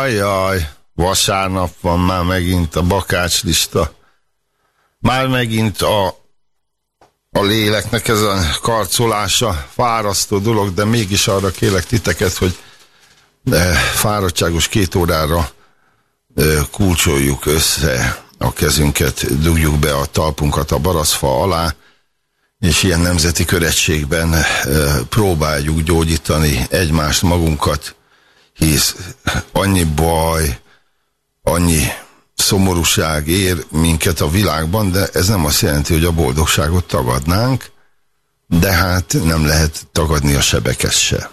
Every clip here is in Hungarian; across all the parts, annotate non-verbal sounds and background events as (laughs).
Jaj, jaj, jaj. Vasárnap van már megint a bakácslista. Már megint a, a léleknek ez a karcolása fárasztó dolog, de mégis arra kérlek titeket, hogy de fáradtságos két órára kulcsoljuk össze a kezünket, dugjuk be a talpunkat a baraszfa alá, és ilyen nemzeti köretségben próbáljuk gyógyítani egymást, magunkat, hisz annyi baj, annyi szomorúság ér minket a világban, de ez nem azt jelenti, hogy a boldogságot tagadnánk, de hát nem lehet tagadni a sebeket se.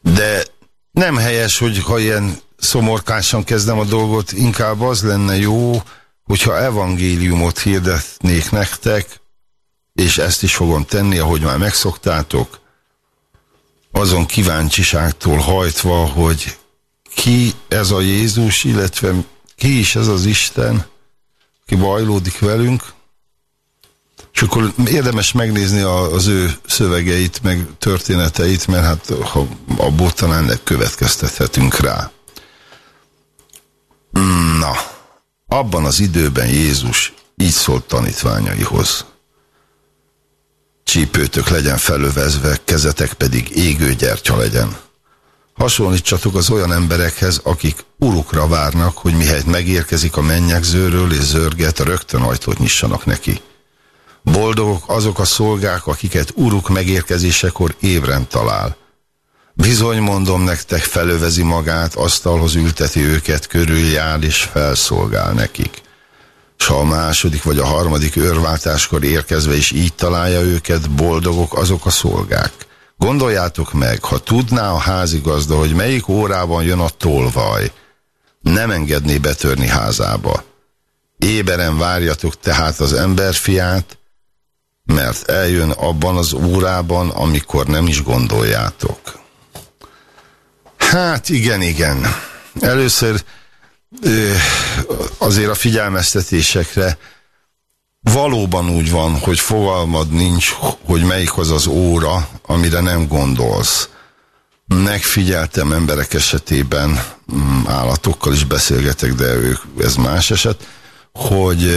De nem helyes, hogy ha ilyen szomorkásan kezdem a dolgot, inkább az lenne jó, hogyha evangéliumot hirdetnék nektek, és ezt is fogom tenni, ahogy már megszoktátok, azon kíváncsiságtól hajtva, hogy ki ez a Jézus, illetve ki is ez az Isten, aki bajlódik velünk, és akkor érdemes megnézni az ő szövegeit, meg történeteit, mert hát ha abból talán következtethetünk rá. Na, abban az időben Jézus így szólt tanítványaihoz. Csípőtök legyen felövezve, kezetek pedig égő gyertya legyen. Hasonlítsatok az olyan emberekhez, akik urukra várnak, hogy mihelyt megérkezik a mennyegzőről és zörget, rögtön ajtót nyissanak neki. Boldogok azok a szolgák, akiket uruk megérkezésekor évren talál. Bizony mondom nektek, felövezi magát, asztalhoz ülteti őket, körüljár és felszolgál nekik. S ha a második vagy a harmadik őrváltáskor érkezve is így találja őket, boldogok azok a szolgák. Gondoljátok meg, ha tudná a házigazda, hogy melyik órában jön a tolvaj, nem engedné betörni házába. Éberen várjatok tehát az emberfiát, mert eljön abban az órában, amikor nem is gondoljátok. Hát igen, igen. Először azért a figyelmeztetésekre valóban úgy van, hogy fogalmad nincs, hogy melyik az az óra, amire nem gondolsz. Megfigyeltem emberek esetében, mm, állatokkal is beszélgetek, de ők, ez más eset, hogy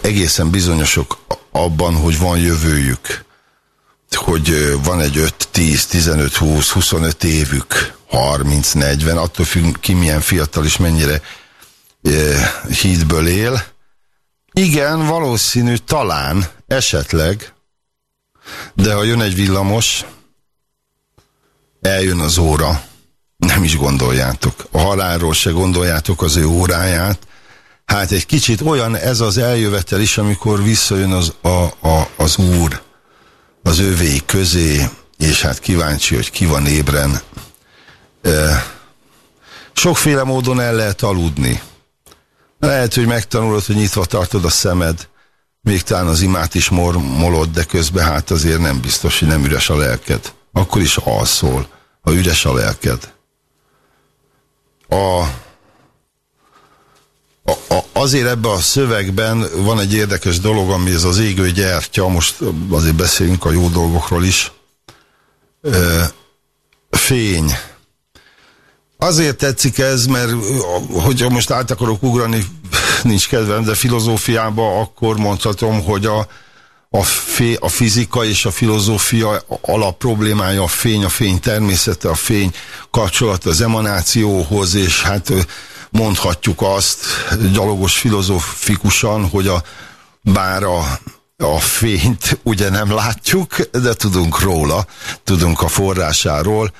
egészen bizonyosok abban, hogy van jövőjük, hogy van egy 5, 10, 15, 20, 25 évük, 30, 40, attól függ ki milyen fiatal és mennyire hídből él. Igen, valószínű, talán, esetleg, de ha jön egy villamos, eljön az óra, nem is gondoljátok. A halálról se gondoljátok az ő óráját, hát egy kicsit olyan ez az eljövetel is, amikor visszajön az, a, a, az Úr az ővé közé, és hát kíváncsi, hogy ki van ébren. Sokféle módon el lehet aludni. Lehet, hogy megtanulod, hogy nyitva tartod a szemed, még talán az imát is mormolod, de közben hát azért nem biztos, hogy nem üres a lelked. Akkor is alszol, ha üres a lelked. A a, azért ebbe a szövegben van egy érdekes dolog, ami ez az égő gyertya, most azért beszélünk a jó dolgokról is. Ö, fény. Azért tetszik ez, mert hogyha most át akarok ugrani, (laughs) nincs kedvem, de filozófiába akkor mondhatom, hogy a, a, fé, a fizika és a filozófia alap problémája a fény, a fény természete, a fény kapcsolat az emanációhoz, és hát mondhatjuk azt gyalogos filozofikusan, hogy a, bár a, a fényt ugye nem látjuk, de tudunk róla, tudunk a forrásáról.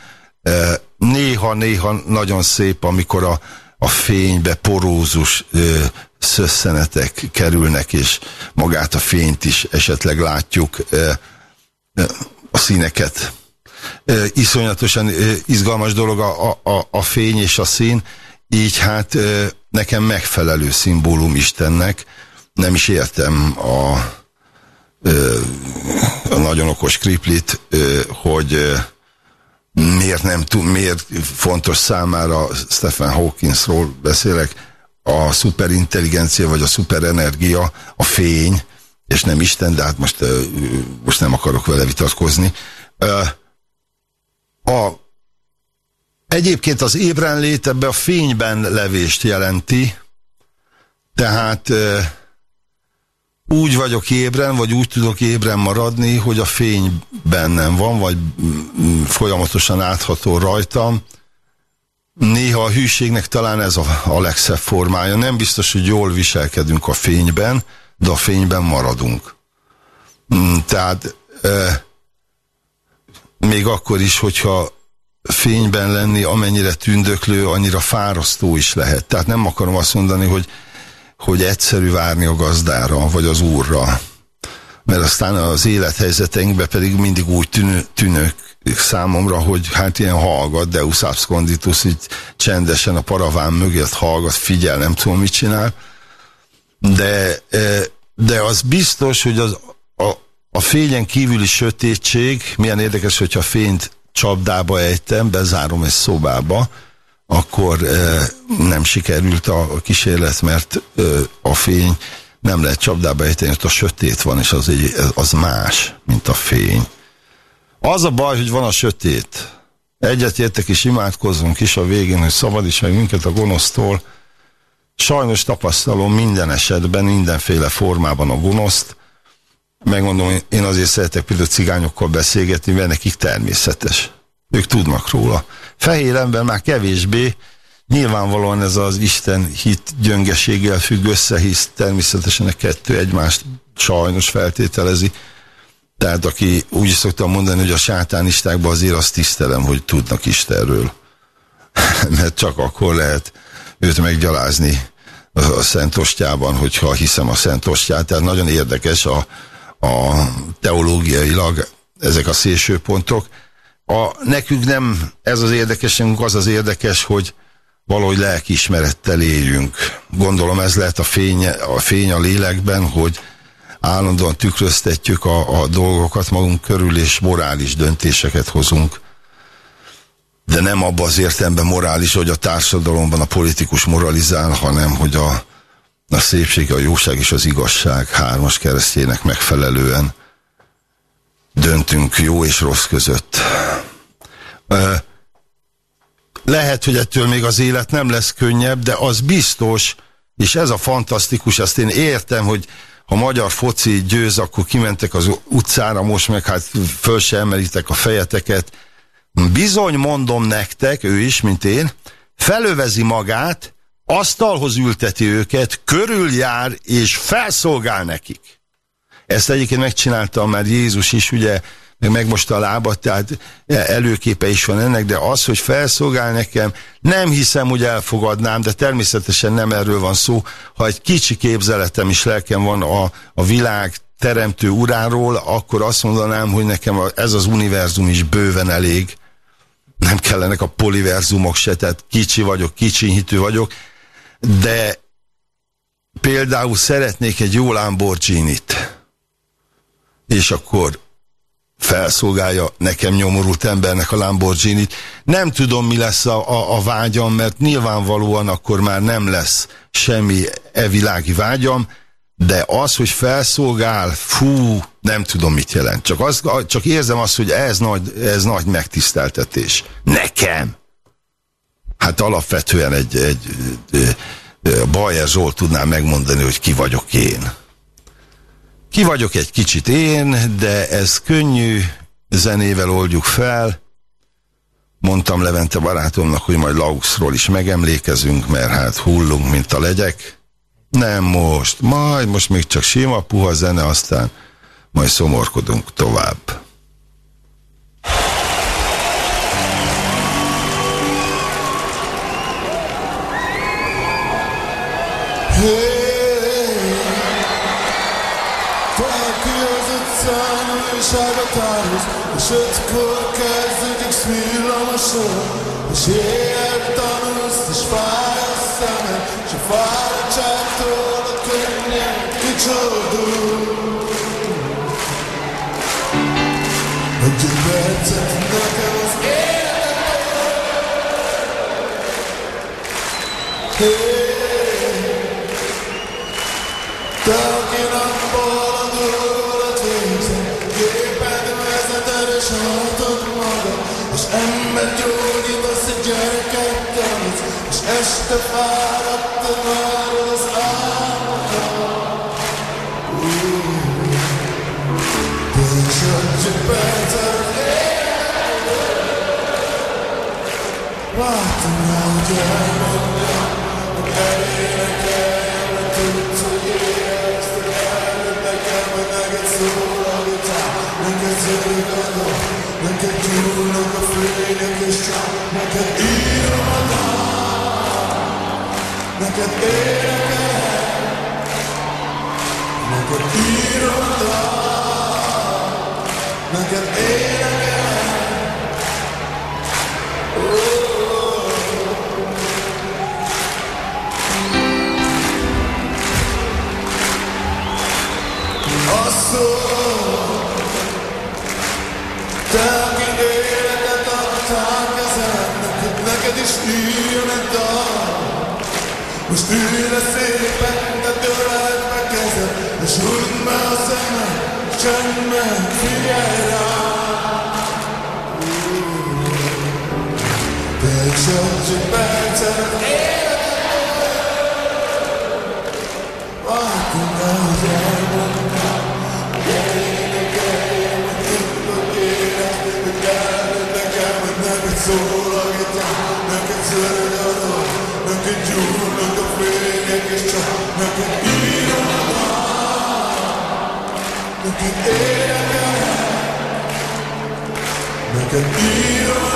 Néha-néha nagyon szép, amikor a, a fénybe porózus ö, szösszenetek kerülnek, és magát a fényt is esetleg látjuk, ö, a színeket. Ö, iszonyatosan izgalmas dolog a, a, a fény és a szín, így hát nekem megfelelő szimbólum Istennek, nem is értem a, a nagyon okos kriplit, hogy miért nem miért fontos számára Stephen Hawkinsról beszélek, a szuperintelligencia vagy a szuperenergia, a fény, és nem Isten, de hát most, most nem akarok vele vitatkozni. A Egyébként az ébrenlét ebbe a fényben levést jelenti, tehát úgy vagyok ébren, vagy úgy tudok ébren maradni, hogy a fény bennem van, vagy folyamatosan átható rajtam. Néha a hűségnek talán ez a, a legszebb formája. Nem biztos, hogy jól viselkedünk a fényben, de a fényben maradunk. Mm, tehát e, még akkor is, hogyha fényben lenni, amennyire tündöklő, annyira fárasztó is lehet. Tehát nem akarom azt mondani, hogy hogy egyszerű várni a gazdára, vagy az úrra. Mert aztán az élethelyzeteinkben pedig mindig úgy tűnő, tűnök számomra, hogy hát ilyen hallgat, Deus absconditus, így csendesen a paraván mögött hallgat, figyel, nem tudom, mit csinál. De, e, de az biztos, hogy az, a, a fényen kívüli sötétség, milyen érdekes, hogyha fényt csapdába ejtem, bezárom egy szobába, akkor nem sikerült a kísérlet, mert a fény nem lehet csapdába ejteni, ott a sötét van, és az, egy, az más, mint a fény. Az a baj, hogy van a sötét. Egyet értek és imádkozzunk is a végén, hogy szabadíts meg minket a gonosztól. Sajnos tapasztalom minden esetben, mindenféle formában a gonoszt. Megmondom, én azért szeretek például cigányokkal beszélgetni, mert nekik természetes. Ők tudnak róla. Fehér ember már kevésbé, nyilvánvalóan ez az Isten hit gyöngeséggel függ össze, hisz természetesen a kettő egymást sajnos feltételezi. Tehát aki úgy is szoktam mondani, hogy a sátánistákban azért azt tisztelem, hogy tudnak Istenről. (laughs) Mert csak akkor lehet őt meggyalázni a Szent Ostjában, hogyha hiszem a Szent Ostját. Tehát nagyon érdekes a, a teológiailag ezek a szélsőpontok. A, nekünk nem ez az érdekesünk, az az érdekes, hogy valahogy lelkiismerettel éljünk. Gondolom ez lehet a fény a, fény a lélekben, hogy állandóan tükröztetjük a, a dolgokat magunk körül, és morális döntéseket hozunk. De nem abban az értelemben morális, hogy a társadalomban a politikus moralizál, hanem hogy a, a szépség, a jóság és az igazság hármas keresztjének megfelelően döntünk jó és rossz között. Lehet, hogy ettől még az élet nem lesz könnyebb, de az biztos, és ez a fantasztikus, azt én értem, hogy ha magyar foci győz, akkor kimentek az utcára, most meg hát föl se emelitek a fejeteket. Bizony mondom nektek, ő is, mint én, felövezi magát, asztalhoz ülteti őket, körüljár és felszolgál nekik. Ezt egyébként megcsinálta már Jézus is, ugye megmosta a lábat, tehát előképe is van ennek, de az, hogy felszolgál nekem, nem hiszem, hogy elfogadnám, de természetesen nem erről van szó. Ha egy kicsi képzeletem is lelkem van a, a világ teremtő uráról, akkor azt mondanám, hogy nekem ez az univerzum is bőven elég. Nem kellenek a poliverzumok se, tehát kicsi vagyok, kicsi hitű vagyok, de például szeretnék egy jó Lamborghini-t és akkor felszolgálja nekem nyomorult embernek a Lamborghini-t. Nem tudom, mi lesz a, a, a vágyam, mert nyilvánvalóan akkor már nem lesz semmi evilági vágyam, de az, hogy felszolgál, fú, nem tudom, mit jelent. Csak, az, csak érzem azt, hogy ez nagy, ez nagy megtiszteltetés. Nekem! Hát alapvetően egy, egy, egy, egy Bajer Zsolt tudná megmondani, hogy ki vagyok én. Ki vagyok egy kicsit én, de ez könnyű, zenével oldjuk fel. Mondtam Levente barátomnak, hogy majd Lauxról is megemlékezünk, mert hát hullunk, mint a legyek. Nem most, majd most még csak sima, puha zene, aztán majd szomorkodunk tovább. sabotage. Je te cours, casse de l'expire dans ma chambre. Este fáradtan várod az álmokat De csak egy percet Vártam rá, hogy elmondjam Hogy elénekeljem, hogy tudsz, hogy érezd Neked énekelem Neked írom a Neked énekelem Azt szól, te, aki életet adtál kezemnek, neked is írjon egy dal. Most ülj le szépen, de töleld meg kezed, és húzd be a szemed, csendben figyelj rám. Te csak egy percet Vártam rá, hogy csak neked írom a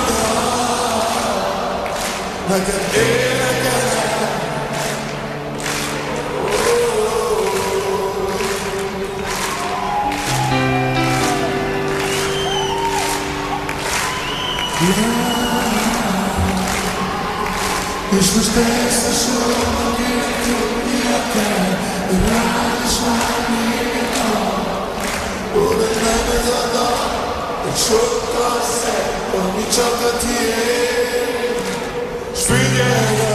dal. Rád is vár még egy nap. Oda nem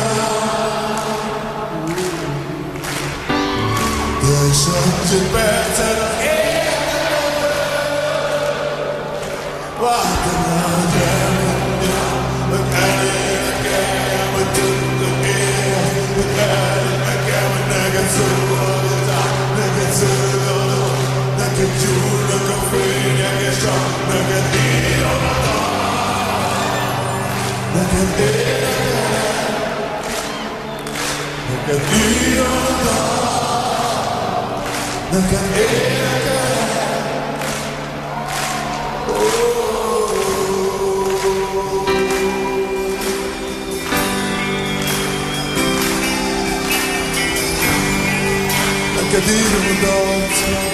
írom a dal, neked énekelem. Neked írom a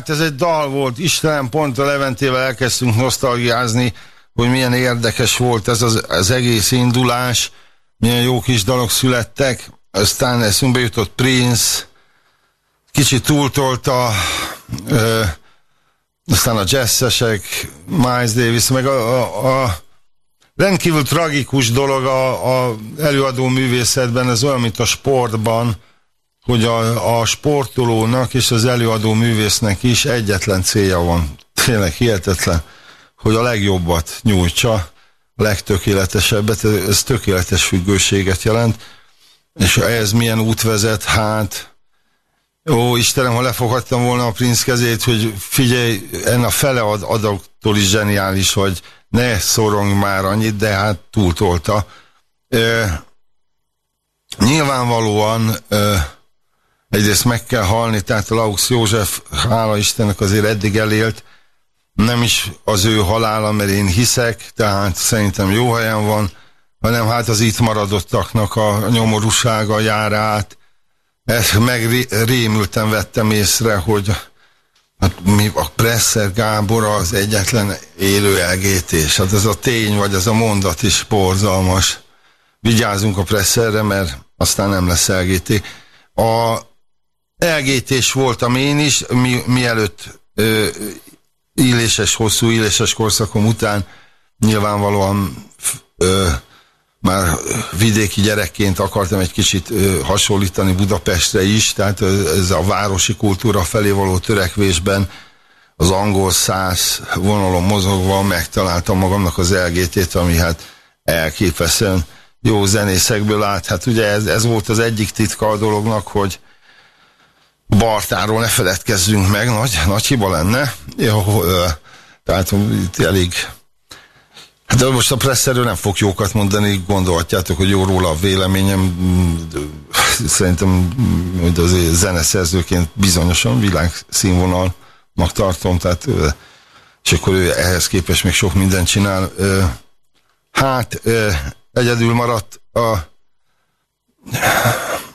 hát ez egy dal volt, Istenem, pont a Leventével elkezdtünk nosztalgiázni, hogy milyen érdekes volt ez az, az egész indulás, milyen jó kis dalok születtek, aztán eszünkbe jutott Prince, kicsit túltolta, ö, aztán a jazzesek, Miles Davis, meg a, a, a rendkívül tragikus dolog a, a előadó művészetben, ez olyan, mint a sportban, hogy a, a sportolónak és az előadó művésznek is egyetlen célja van. Tényleg hihetetlen, hogy a legjobbat nyújtsa, a legtökéletesebbet, ez tökéletes függőséget jelent, és ez milyen út vezet, hát Ó, Istenem, ha lefoghattam volna a Prince kezét, hogy figyelj, ennek a fele ad, adaktól is zseniális, hogy ne szorong már annyit, de hát túltolta. Ö, nyilvánvalóan ö, egyrészt meg kell halni, tehát Laux József, hála Istennek azért eddig elélt, nem is az ő halála, mert én hiszek, tehát szerintem jó helyen van, hanem hát az itt maradottaknak a nyomorúsága jár át. Ezt meg rémülten vettem észre, hogy hát mi a Presser Gábor az egyetlen élő elgétés. Hát ez a tény, vagy ez a mondat is borzalmas. Vigyázzunk a Presserre, mert aztán nem lesz elgété. A elgétés voltam én is, mi, mielőtt ö, illéses, hosszú illéses korszakom után nyilvánvalóan ö, már vidéki gyerekként akartam egy kicsit ö, hasonlítani Budapestre is, tehát ez a városi kultúra felé való törekvésben az angol száz vonalon mozogva megtaláltam magamnak az elgétét, ami hát elképesztően jó zenészekből állt. Hát ugye ez, ez volt az egyik titka a dolognak, hogy Bartáról ne feledkezzünk meg, nagy, nagy hiba lenne. Jó, tehát itt elég de most a presszerről nem fog jókat mondani, gondolhatjátok, hogy jó róla a véleményem. Szerintem hogy az zeneszerzőként bizonyosan világszínvonalnak tartom, tehát és akkor ő ehhez képest még sok mindent csinál. Hát, egyedül maradt a,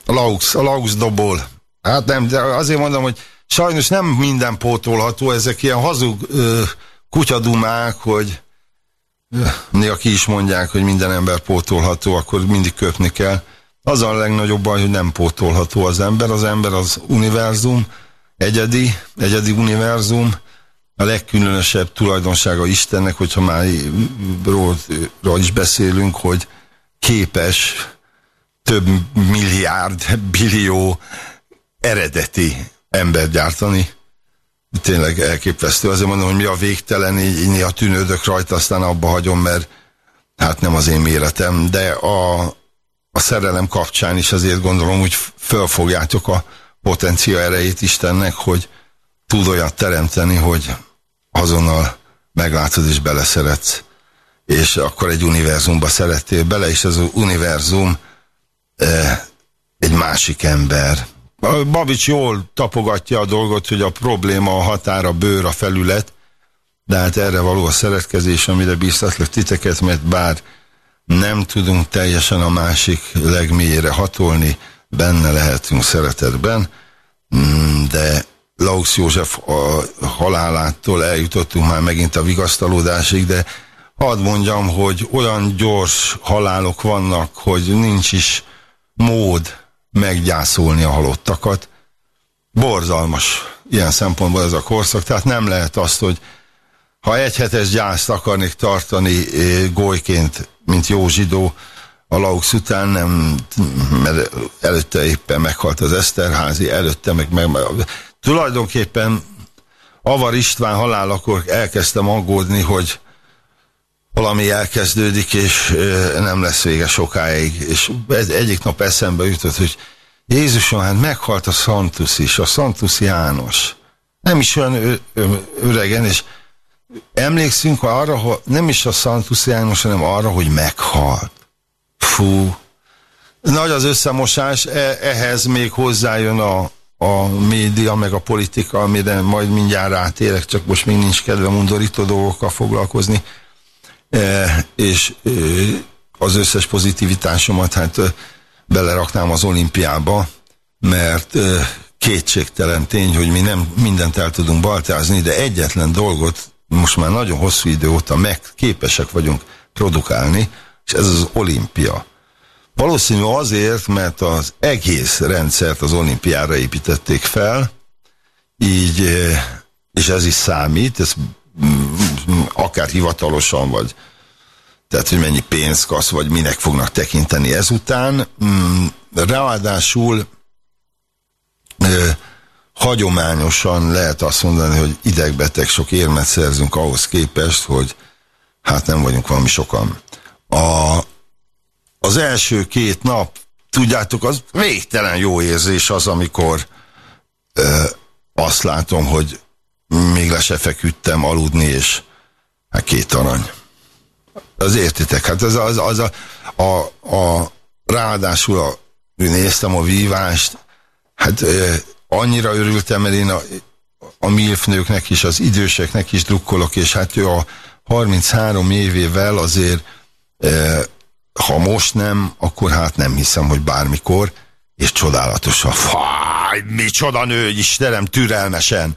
a Laux, a Laux dobol. Hát nem, de azért mondom, hogy sajnos nem minden pótolható, ezek ilyen hazug kutyadumák, hogy Néha ki is mondják, hogy minden ember pótolható, akkor mindig köpni kell. Az a legnagyobb baj, hogy nem pótolható az ember. Az ember az univerzum, egyedi, egyedi univerzum, a legkülönösebb tulajdonsága Istennek, hogyha már róla is beszélünk, hogy képes több milliárd, billió eredeti embert gyártani, tényleg elképesztő. Azért mondom, hogy mi a végtelen, így, így néha tűnődök rajta, aztán abba hagyom, mert hát nem az én méretem, de a, a szerelem kapcsán is azért gondolom, hogy fölfogjátok a potencia erejét Istennek, hogy tud olyat teremteni, hogy azonnal meglátod és beleszeretsz. És akkor egy univerzumba szerettél bele, és az univerzum eh, egy másik ember, Babics jól tapogatja a dolgot, hogy a probléma a határa, bőr, a felület, de hát erre való a szeretkezés, amire biztatlak titeket, mert bár nem tudunk teljesen a másik legmélyére hatolni, benne lehetünk szeretetben, mm, de Laux József a halálától eljutottunk már megint a vigasztalódásig, de hadd mondjam, hogy olyan gyors halálok vannak, hogy nincs is mód meggyászolni a halottakat. Borzalmas ilyen szempontból ez a korszak, tehát nem lehet azt, hogy ha egy hetes gyászt akarnék tartani eh, golyként, mint jó zsidó, a Laux után nem, mert előtte éppen meghalt az Eszterházi, előtte meg, meg, meg tulajdonképpen Avar István halálakor elkezdtem aggódni, hogy valami elkezdődik, és nem lesz vége sokáig. És egyik nap eszembe jutott, hogy Jézusom, hát meghalt a Santus is, a Santus János. Nem is olyan öregen, és emlékszünk arra, hogy nem is a Santus János, hanem arra, hogy meghalt. Fú. Nagy az összemosás, e ehhez még hozzájön a, a média, meg a politika, amire majd mindjárt rátérek, csak most még nincs kedve undorító dolgokkal foglalkozni és az összes pozitivitásomat hát beleraknám az olimpiába, mert kétségtelen tény, hogy mi nem mindent el tudunk baltázni, de egyetlen dolgot most már nagyon hosszú idő óta meg képesek vagyunk produkálni, és ez az olimpia. Valószínű azért, mert az egész rendszert az olimpiára építették fel, így, és ez is számít, ez akár hivatalosan, vagy tehát, hogy mennyi pénzt kasz, vagy minek fognak tekinteni ezután. Mm, ráadásul hagyományosan lehet azt mondani, hogy idegbeteg sok érmet szerzünk ahhoz képest, hogy hát nem vagyunk valami sokan. A, az első két nap, tudjátok, az végtelen jó érzés az, amikor ö, azt látom, hogy még le se feküdtem aludni, és hát két arany. Az értitek, hát az, az, az a, a, a ráadásul a, néztem a vívást, hát ö, annyira örültem, mert én a, a milfnőknek is, az időseknek is drukkolok, és hát ő a 33 évével azért e, ha most nem, akkor hát nem hiszem, hogy bármikor, és csodálatosan, fáj, micsoda nő, Istenem, türelmesen,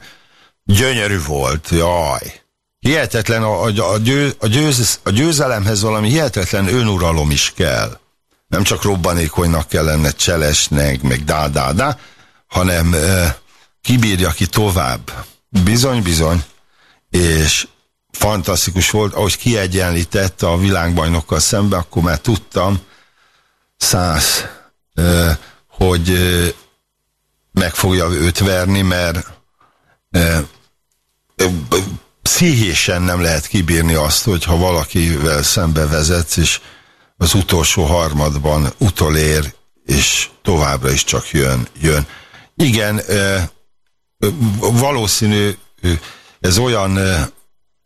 gyönyörű volt, jaj. Hihetetlen, a, a, a, győ, a, győz, a győzelemhez valami hihetetlen önuralom is kell. Nem csak robbanékonynak kell lenne cselesnek, meg dá-dá-dá, hanem e, kibírja ki tovább. Bizony, bizony. És fantasztikus volt, ahogy kiegyenlítette a világbajnokkal szembe, akkor már tudtam száz, e, hogy e, meg fogja őt verni, mert e, pszichésen nem lehet kibírni azt, hogy ha valakivel szembe vezetsz, és az utolsó harmadban utolér, és továbbra is csak jön, jön. Igen, valószínű, ez olyan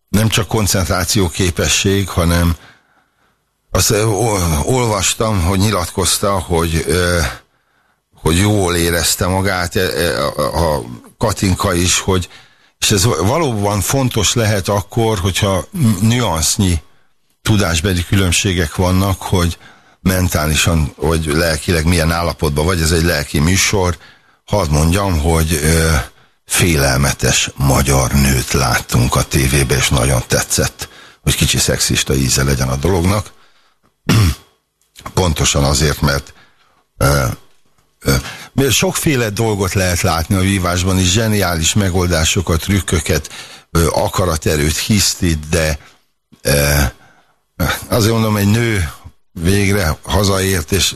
nem csak koncentráció képesség, hanem azt olvastam, hogy nyilatkozta, hogy, hogy jól érezte magát, a Katinka is, hogy és ez valóban fontos lehet akkor, hogyha nüansznyi tudásbeli különbségek vannak, hogy mentálisan, vagy lelkileg milyen állapotban vagy, ez egy lelki műsor, hadd mondjam, hogy ö, félelmetes magyar nőt láttunk a tévébe, és nagyon tetszett, hogy kicsi szexista íze legyen a dolognak. (clears throat) Pontosan azért, mert ö, ö, mert sokféle dolgot lehet látni a vívásban is, zseniális megoldásokat, trükköket, akaraterőt, hisztit, de ö, azért mondom, egy nő végre hazaért, és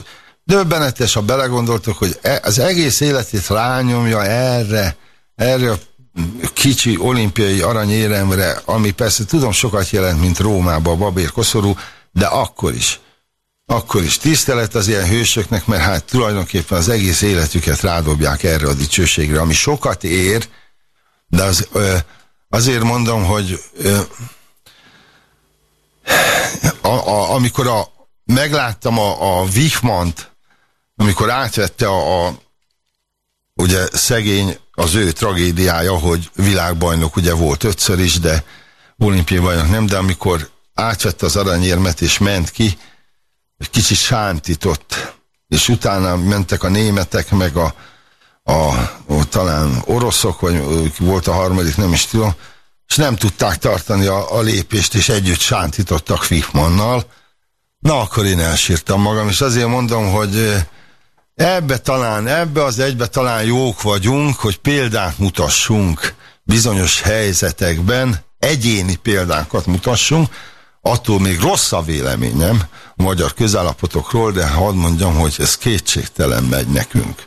Döbbenetes, ha belegondoltok, hogy e, az egész életét rányomja erre, erre a kicsi olimpiai aranyéremre, ami persze tudom sokat jelent, mint Rómába a babér koszorú, de akkor is. Akkor is tisztelet az ilyen hősöknek, mert hát tulajdonképpen az egész életüket rádobják erre a dicsőségre, ami sokat ér, de az, ö, azért mondom, hogy ö, a, a, amikor a, megláttam a, a Wichmant, amikor átvette a, a ugye szegény az ő tragédiája, hogy világbajnok ugye volt ötször is, de olimpiai bajnok nem, de amikor átvette az aranyérmet és ment ki, egy kicsit sántított, és utána mentek a németek, meg a, a, a talán oroszok, vagy volt a harmadik, nem is tudom, és nem tudták tartani a, a lépést, és együtt sántítottak Fichmannal. Na, akkor én elsírtam magam, és azért mondom, hogy Ebbe talán, ebbe az egybe talán jók vagyunk, hogy példát mutassunk bizonyos helyzetekben, egyéni példákat mutassunk, attól még rossz a véleményem magyar közállapotokról, de hadd mondjam, hogy ez kétségtelen megy nekünk.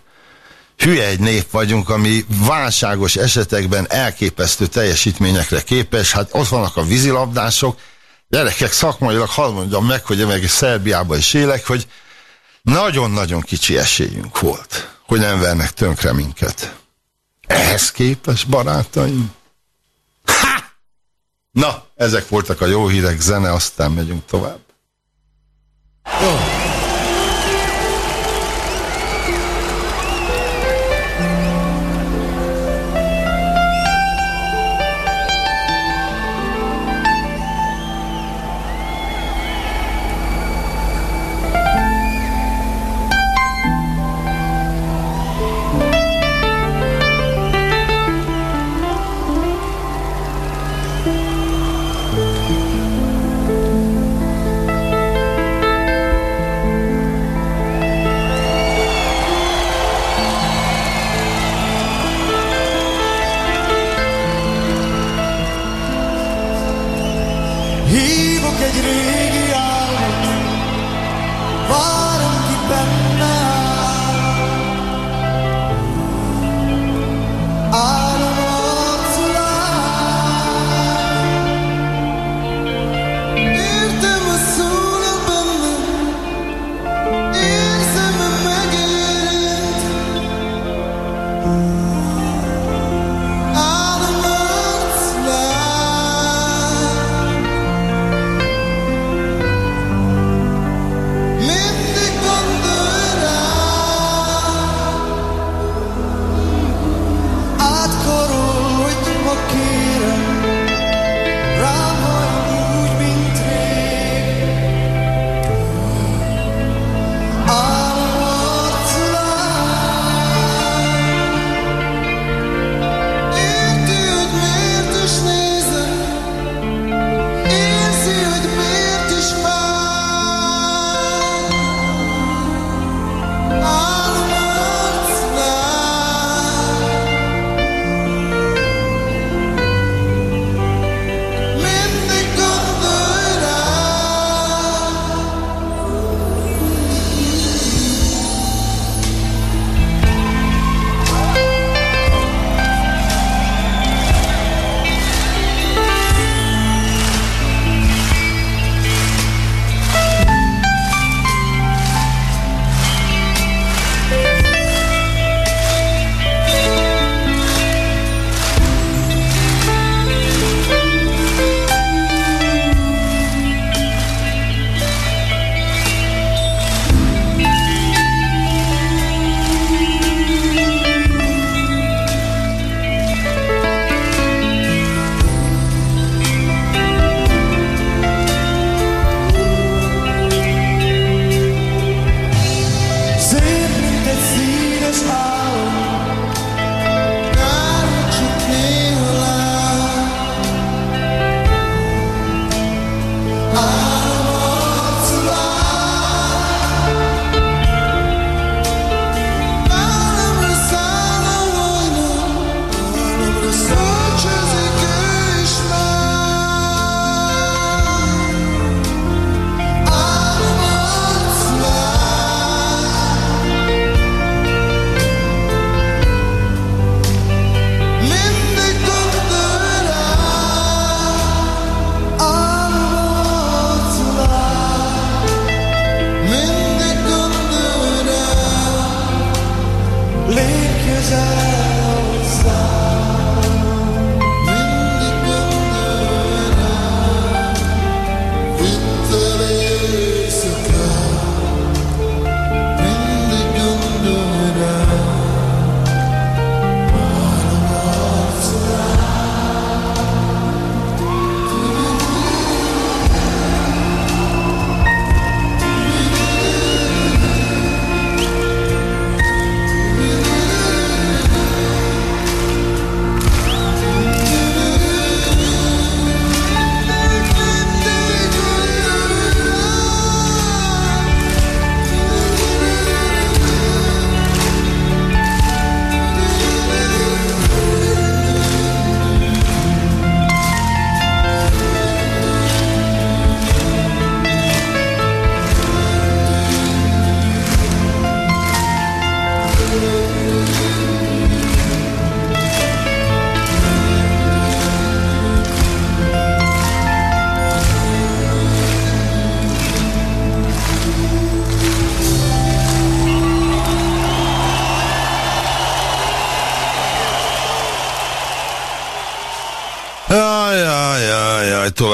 Hülye egy nép vagyunk, ami válságos esetekben elképesztő teljesítményekre képes, hát ott vannak a vízilabdások, gyerekek szakmailag hadd mondjam meg, hogy meg Szerbiában is élek, hogy nagyon-nagyon kicsi esélyünk volt, hogy nem vernek tönkre minket. Ehhez képes, barátaim? Ha! Na, ezek voltak a jó hírek, zene, aztán megyünk tovább. Jó. alegria.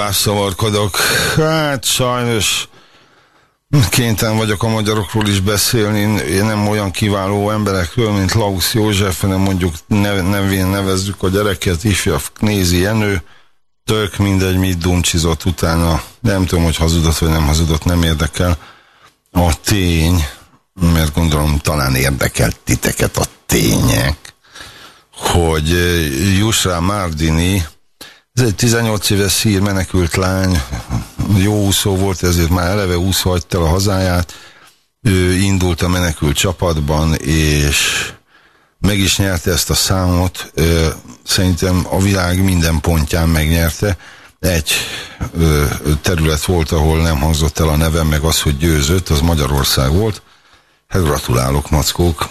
Tovább szavarkodok. Hát sajnos kénytelen vagyok a magyarokról is beszélni. Én nem olyan kiváló emberekről, mint Lausz József, hanem mondjuk neve, nevén nevezzük a gyereket, ifjabb Nézi Jenő. Tök mindegy, mit dumcsizott utána. Nem tudom, hogy hazudott vagy nem hazudott, nem érdekel. A tény, mert gondolom talán érdekel titeket a tények, hogy Jusra Mardini Ez egy 18 éves szír menekült lány, jó úszó volt, ezért már eleve úszó hagyta a hazáját. Ő indult a menekült csapatban, és meg is nyerte ezt a számot. Szerintem a világ minden pontján megnyerte. egy terület volt, ahol nem hangzott el a nevem, meg az, hogy győzött, az Magyarország volt. Hát gratulálok, mackók.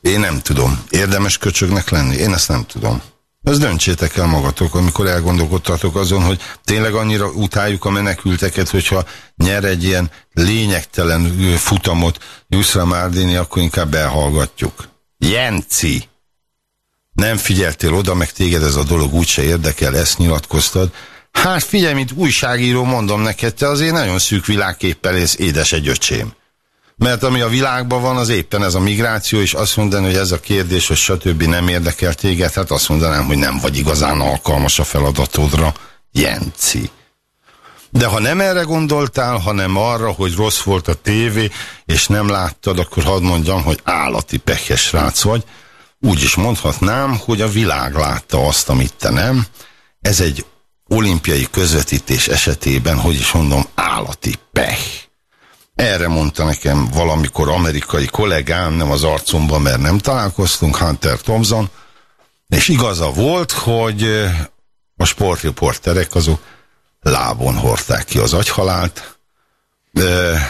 Én nem tudom. Érdemes köcsögnek lenni? Én ezt nem tudom. Ezt döntsétek el magatok, amikor elgondolkodtatok azon, hogy tényleg annyira utáljuk a menekülteket, hogyha nyer egy ilyen lényegtelen futamot Juszra Márdini, akkor inkább elhallgatjuk. Jenci! Nem figyeltél oda, meg téged ez a dolog úgyse érdekel, ezt nyilatkoztad. Hát figyelj, mint újságíró mondom neked, te azért nagyon szűk világképpel ész, édes egy öcsém. Mert ami a világban van, az éppen ez a migráció, és azt mondani, hogy ez a kérdés, hogy stb. nem érdekel téged, hát azt mondanám, hogy nem vagy igazán alkalmas a feladatodra, Jenci. De ha nem erre gondoltál, hanem arra, hogy rossz volt a tévé, és nem láttad, akkor hadd mondjam, hogy állati pehes rác vagy. Úgy is mondhatnám, hogy a világ látta azt, amit te nem. Ez egy olimpiai közvetítés esetében, hogy is mondom, állati pech. Erre mondta nekem valamikor amerikai kollégám, nem az arcomban, mert nem találkoztunk, Hunter Thompson, és igaza volt, hogy a sportriporterek azok lábon hordták ki az agyhalált, de,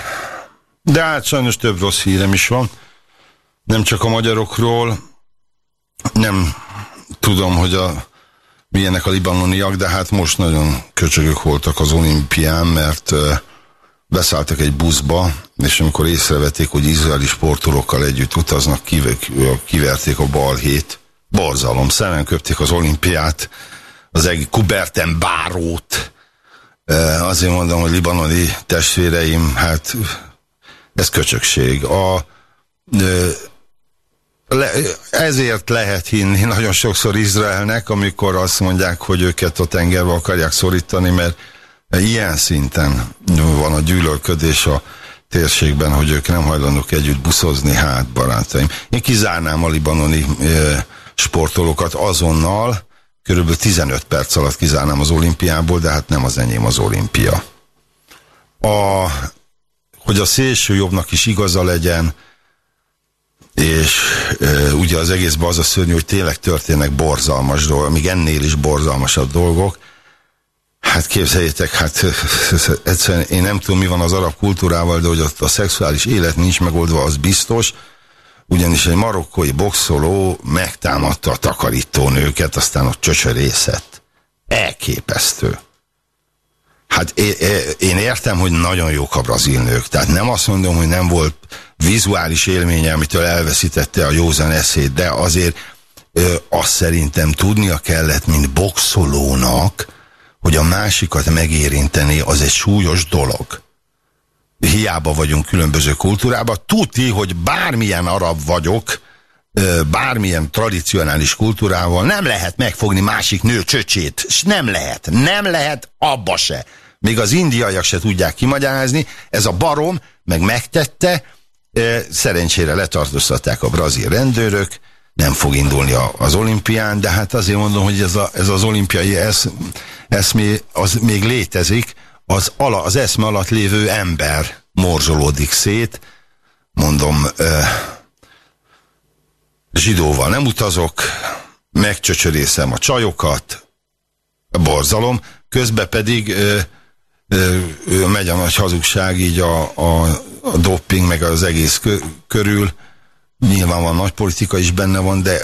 de hát sajnos több rossz hírem is van, nem csak a magyarokról, nem tudom, hogy a milyenek a libanoniak, de hát most nagyon köcsögök voltak az olimpián, mert uh, beszálltak egy buszba, és amikor észrevették, hogy izraeli sportolókkal együtt utaznak, kiverték a balhét, borzalom, szemen köpték az olimpiát, az egy Kuberten bárót, azért mondom, hogy libanoni testvéreim, hát ez köcsökség. A, ezért lehet hinni nagyon sokszor Izraelnek, amikor azt mondják, hogy őket a tengerbe akarják szorítani, mert Ilyen szinten van a gyűlölködés a térségben, hogy ők nem hajlandók együtt buszozni, hát barátaim. Én kizárnám a libanoni e, sportolókat azonnal, körülbelül 15 perc alatt kizárnám az olimpiából, de hát nem az enyém az olimpia. A, hogy a szélső jobbnak is igaza legyen, és e, ugye az egészben az a szörnyű, hogy tényleg történnek borzalmas dolgok, még ennél is borzalmasabb dolgok, Hát képzeljétek, hát egyszerűen én nem tudom, mi van az arab kultúrával, de hogy ott a szexuális élet nincs megoldva, az biztos, ugyanis egy marokkói boxoló megtámadta a takarítónőket, aztán ott csöcsörészett. Elképesztő. Hát én értem, hogy nagyon jók a brazil nők, tehát nem azt mondom, hogy nem volt vizuális élménye, amitől elveszítette a józan eszét, de azért azt szerintem tudnia kellett, mint boxolónak, hogy a másikat megérinteni az egy súlyos dolog. Hiába vagyunk különböző kultúrában. Tuti, hogy bármilyen arab vagyok, bármilyen tradicionális kultúrával nem lehet megfogni másik nő csöcsét. És nem lehet. Nem lehet abba se. Még az indiaiak se tudják kimagyarázni. Ez a barom meg megtette. Szerencsére letartóztatták a brazil rendőrök. Nem fog indulni az olimpián, de hát azért mondom, hogy ez, a, ez az olimpiai esz, eszmé az még létezik, az, ala, az eszme alatt lévő ember morzsolódik szét, mondom, ö, zsidóval nem utazok, megcsöcsörészem a csajokat, borzalom, közben pedig ö, ö, ö, megy a nagy hazugság így a, a, a dopping, meg az egész kö, körül, nyilván van nagy politika is benne van, de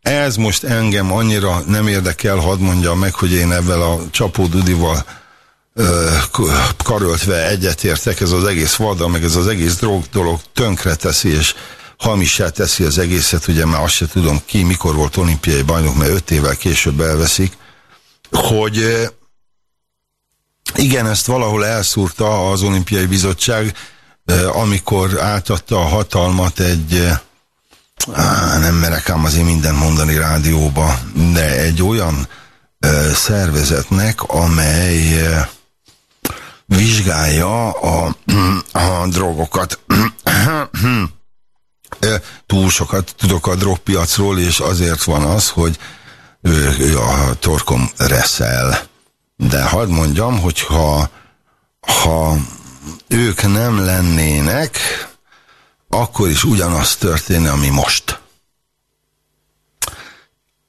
ez most engem annyira nem érdekel, hadd mondjam meg, hogy én ebben a Csapó Dudival karöltve egyetértek, ez az egész vada, meg ez az egész drog dolog tönkre teszi, és hamissá teszi az egészet, ugye már azt se tudom ki, mikor volt olimpiai bajnok, mert öt évvel később elveszik, hogy igen, ezt valahol elszúrta az olimpiai bizottság, amikor átadta a hatalmat egy Nem merek ám azért mindent mondani rádióba, de egy olyan ö, szervezetnek, amely ö, vizsgálja a, a drogokat. Túl sokat tudok a drogpiacról, és azért van az, hogy ő, ő a torkom reszel. De hadd mondjam, hogyha ha ők nem lennének, akkor is ugyanaz történne, ami most.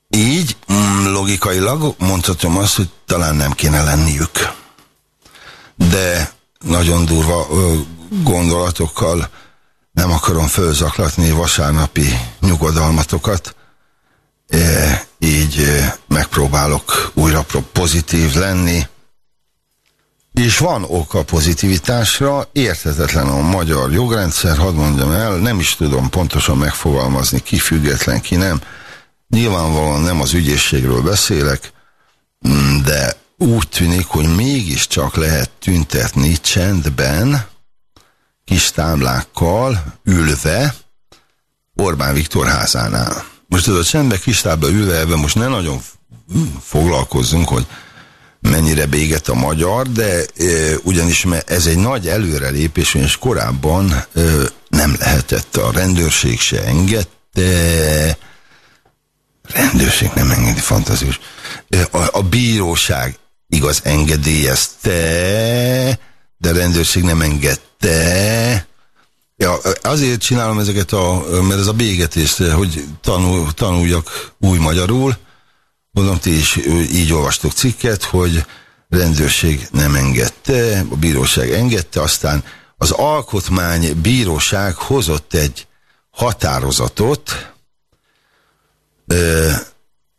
Így, mm, logikailag mondhatom azt, hogy talán nem kéne lenniük. De nagyon durva gondolatokkal nem akarom fölzaklatni vasárnapi nyugodalmatokat, e, így megpróbálok újra pozitív lenni, és van oka a pozitivitásra, érthetetlen a magyar jogrendszer, hadd mondjam el, nem is tudom pontosan megfogalmazni, ki független, ki nem. Nyilvánvalóan nem az ügyészségről beszélek, mm, de úgy tűnik, hogy mégiscsak lehet tüntetni csendben, kis táblákkal ülve Orbán Viktor házánál. Most ez a csendben kis tábla ülve, ebben most ne nagyon foglalkozzunk, hogy mennyire béget a magyar, de e, ugyanis ez egy nagy előrelépés, és korábban e, nem lehetett, a rendőrség se engedte, rendőrség nem engedi, fantazikus. E, a, a bíróság igaz engedélyezte, de rendőrség nem engedte. Ja, azért csinálom ezeket, a, mert ez a bégetést, hogy tanul, tanuljak új magyarul, Mondom, ti is így olvastok cikket, hogy rendőrség nem engedte, a bíróság engedte, aztán az alkotmánybíróság hozott egy határozatot,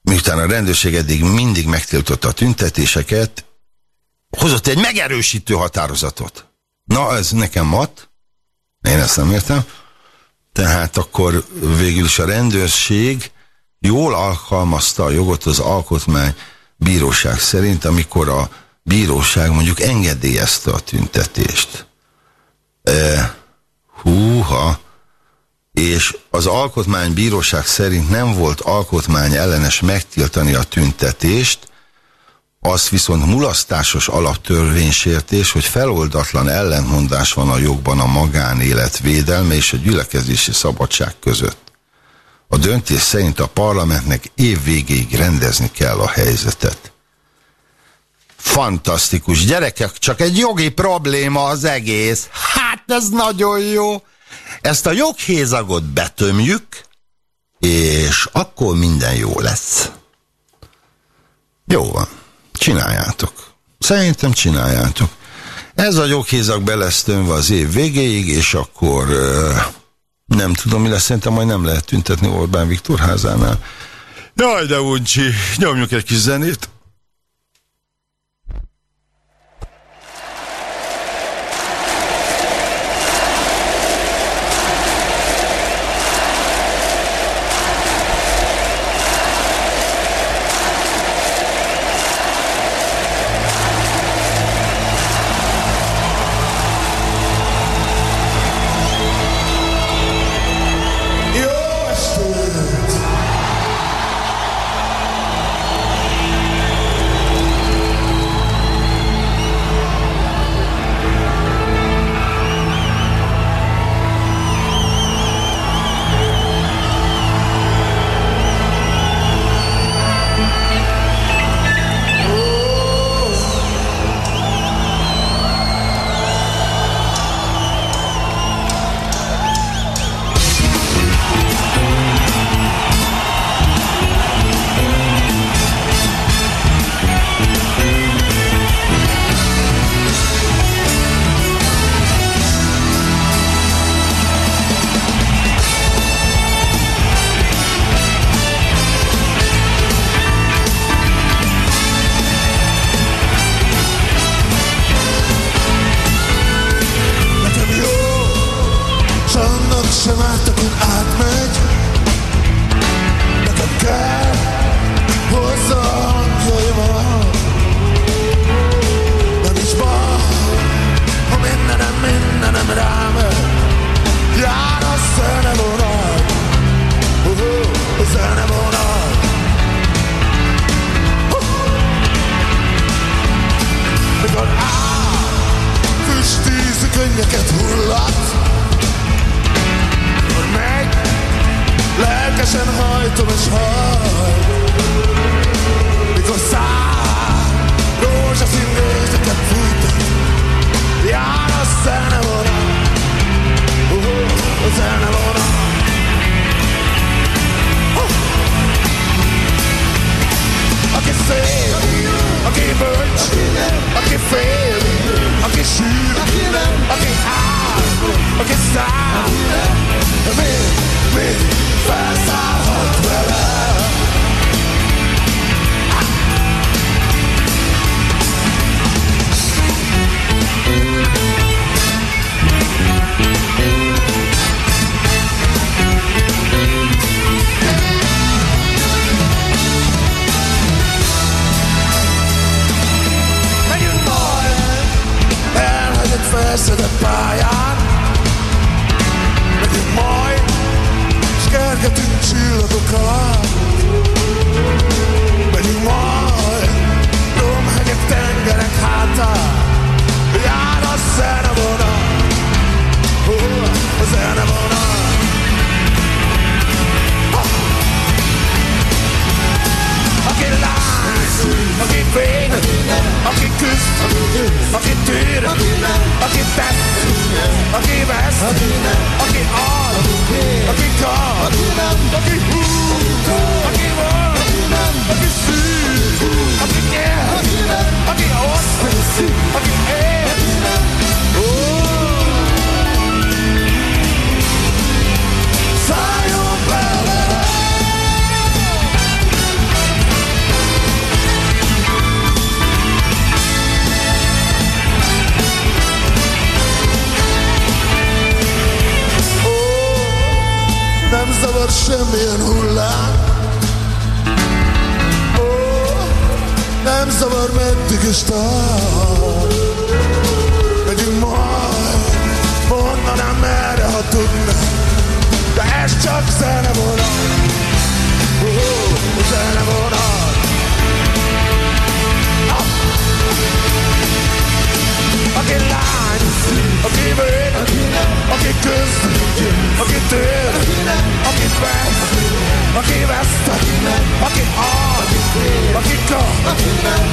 miután a rendőrség eddig mindig megtiltotta a tüntetéseket, hozott egy megerősítő határozatot. Na, ez nekem mat, én ezt nem értem. Tehát akkor végül is a rendőrség jól alkalmazta a jogot az alkotmány bíróság szerint, amikor a bíróság mondjuk engedélyezte a tüntetést. E, húha! És az alkotmánybíróság szerint nem volt alkotmány ellenes megtiltani a tüntetést, az viszont mulasztásos alaptörvénysértés, hogy feloldatlan ellentmondás van a jogban a magánélet védelme és a gyülekezési szabadság között. A döntés szerint a parlamentnek év végéig rendezni kell a helyzetet. Fantasztikus. Gyerekek, csak egy jogi probléma az egész. Hát ez nagyon jó. Ezt a joghézagot betömjük, és akkor minden jó lesz. Jó van. Csináljátok. Szerintem csináljátok. Ez a joghézak be lesz tömve az év végéig, és akkor... Uh, nem tudom, mi lesz, szerintem majd nem lehet tüntetni Orbán Viktor házánál. Jaj, de uncsi, nyomjuk egy kis zenét.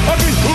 Aki húz,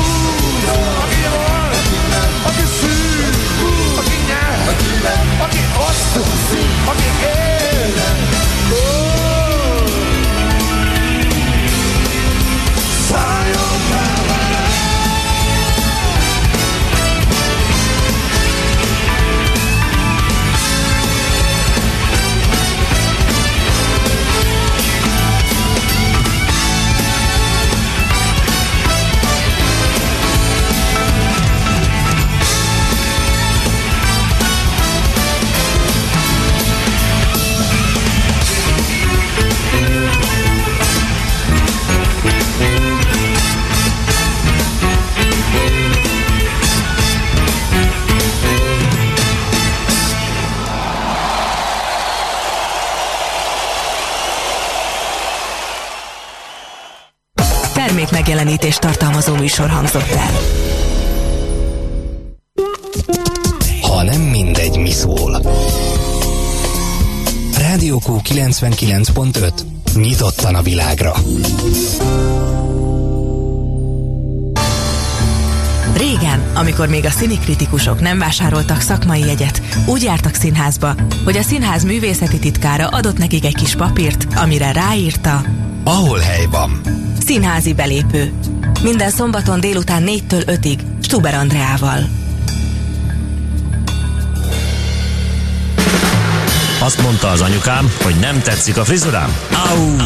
megjelenítést tartalmazó műsor hangzott el. Ha nem mindegy, mi szól. Rádió Q 99.5. Nyitottan a világra. Régen, amikor még a színikritikusok nem vásároltak szakmai jegyet, úgy jártak színházba, hogy a színház művészeti titkára adott nekik egy kis papírt, amire ráírta Ahol hely van. Színházi belépő. Minden szombaton délután 4-től 5-ig Stuber Andreával. Azt mondta az anyukám, hogy nem tetszik a frizurám. Au!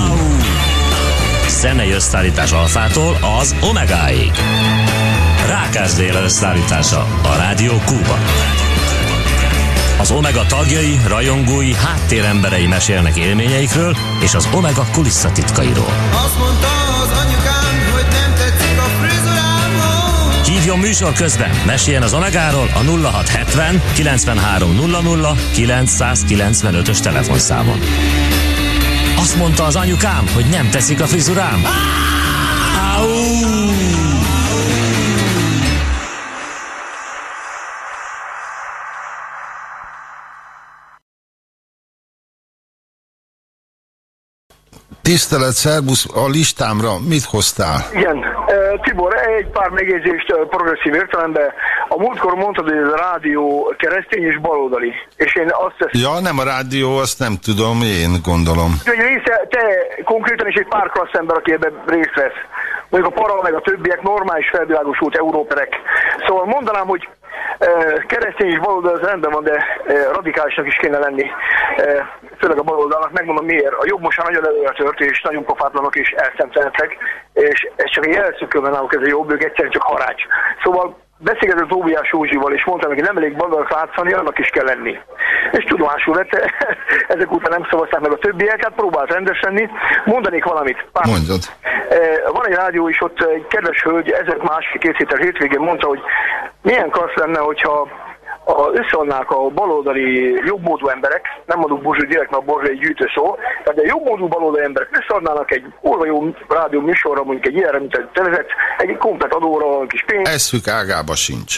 Zenei összeállítás alfától az omegáig. Rákás Déla összeállítása a Rádió Kuba. Az Omega tagjai, rajongói, háttéremberei mesélnek élményeikről és az Omega kulisszatitkairól. Azt mondta az anyukám, hogy nem tetszik a frizurámhoz. Hívjon műsor közben, meséljen az Omegáról a 0670 93 00 995-ös telefonszámon. Azt mondta az anyukám, hogy nem teszik a frizurám. Au! Tisztelet, szervusz, a listámra mit hoztál? Igen, Tibor, egy pár megjegyzést progresszív értelemben. A múltkor mondtad, hogy ez a rádió keresztény és baloldali. És én azt teszem, Ja, nem a rádió, azt nem tudom, én gondolom. hogy része, te konkrétan is egy pár klassz ember, aki ebben részt vesz. mondjuk a para meg a többiek normális felvilágosult európerek. Szóval mondanám, hogy keresztény és baloldal az rendben van, de radikálisnak is kéne lenni, főleg a baloldalnak, megmondom miért. A jobb most már nagyon előre tört, és nagyon pofátlanok és elszemtelenek, és ez csak egy jelszökölben náluk ez a jobb, ők egyszerűen csak harács. Szóval beszélgetett Óviás Józsival, és mondtam, hogy nem elég baloldalt látszani, annak is kell lenni. És tudomásul vette, (laughs) ezek után nem szavazták meg a többiek, hát próbált rendes lenni. Mondanék valamit. Pár Mondjad. Eh, Van egy rádió is, ott egy kedves hölgy ezek másik két héten hétvégén mondta, hogy milyen klassz lenne, hogyha a, összeadnák a baloldali jobbmódú emberek, nem mondok Bozsó direkt, mert a Bozsó egy gyűjtő szó, tehát a jobbmódú baloldali emberek összeadnának egy kurva jó rádió műsorra, mondjuk egy ilyenre, mint egy telezet, egy komplet adóra, kis pénz. Eszük ágába sincs.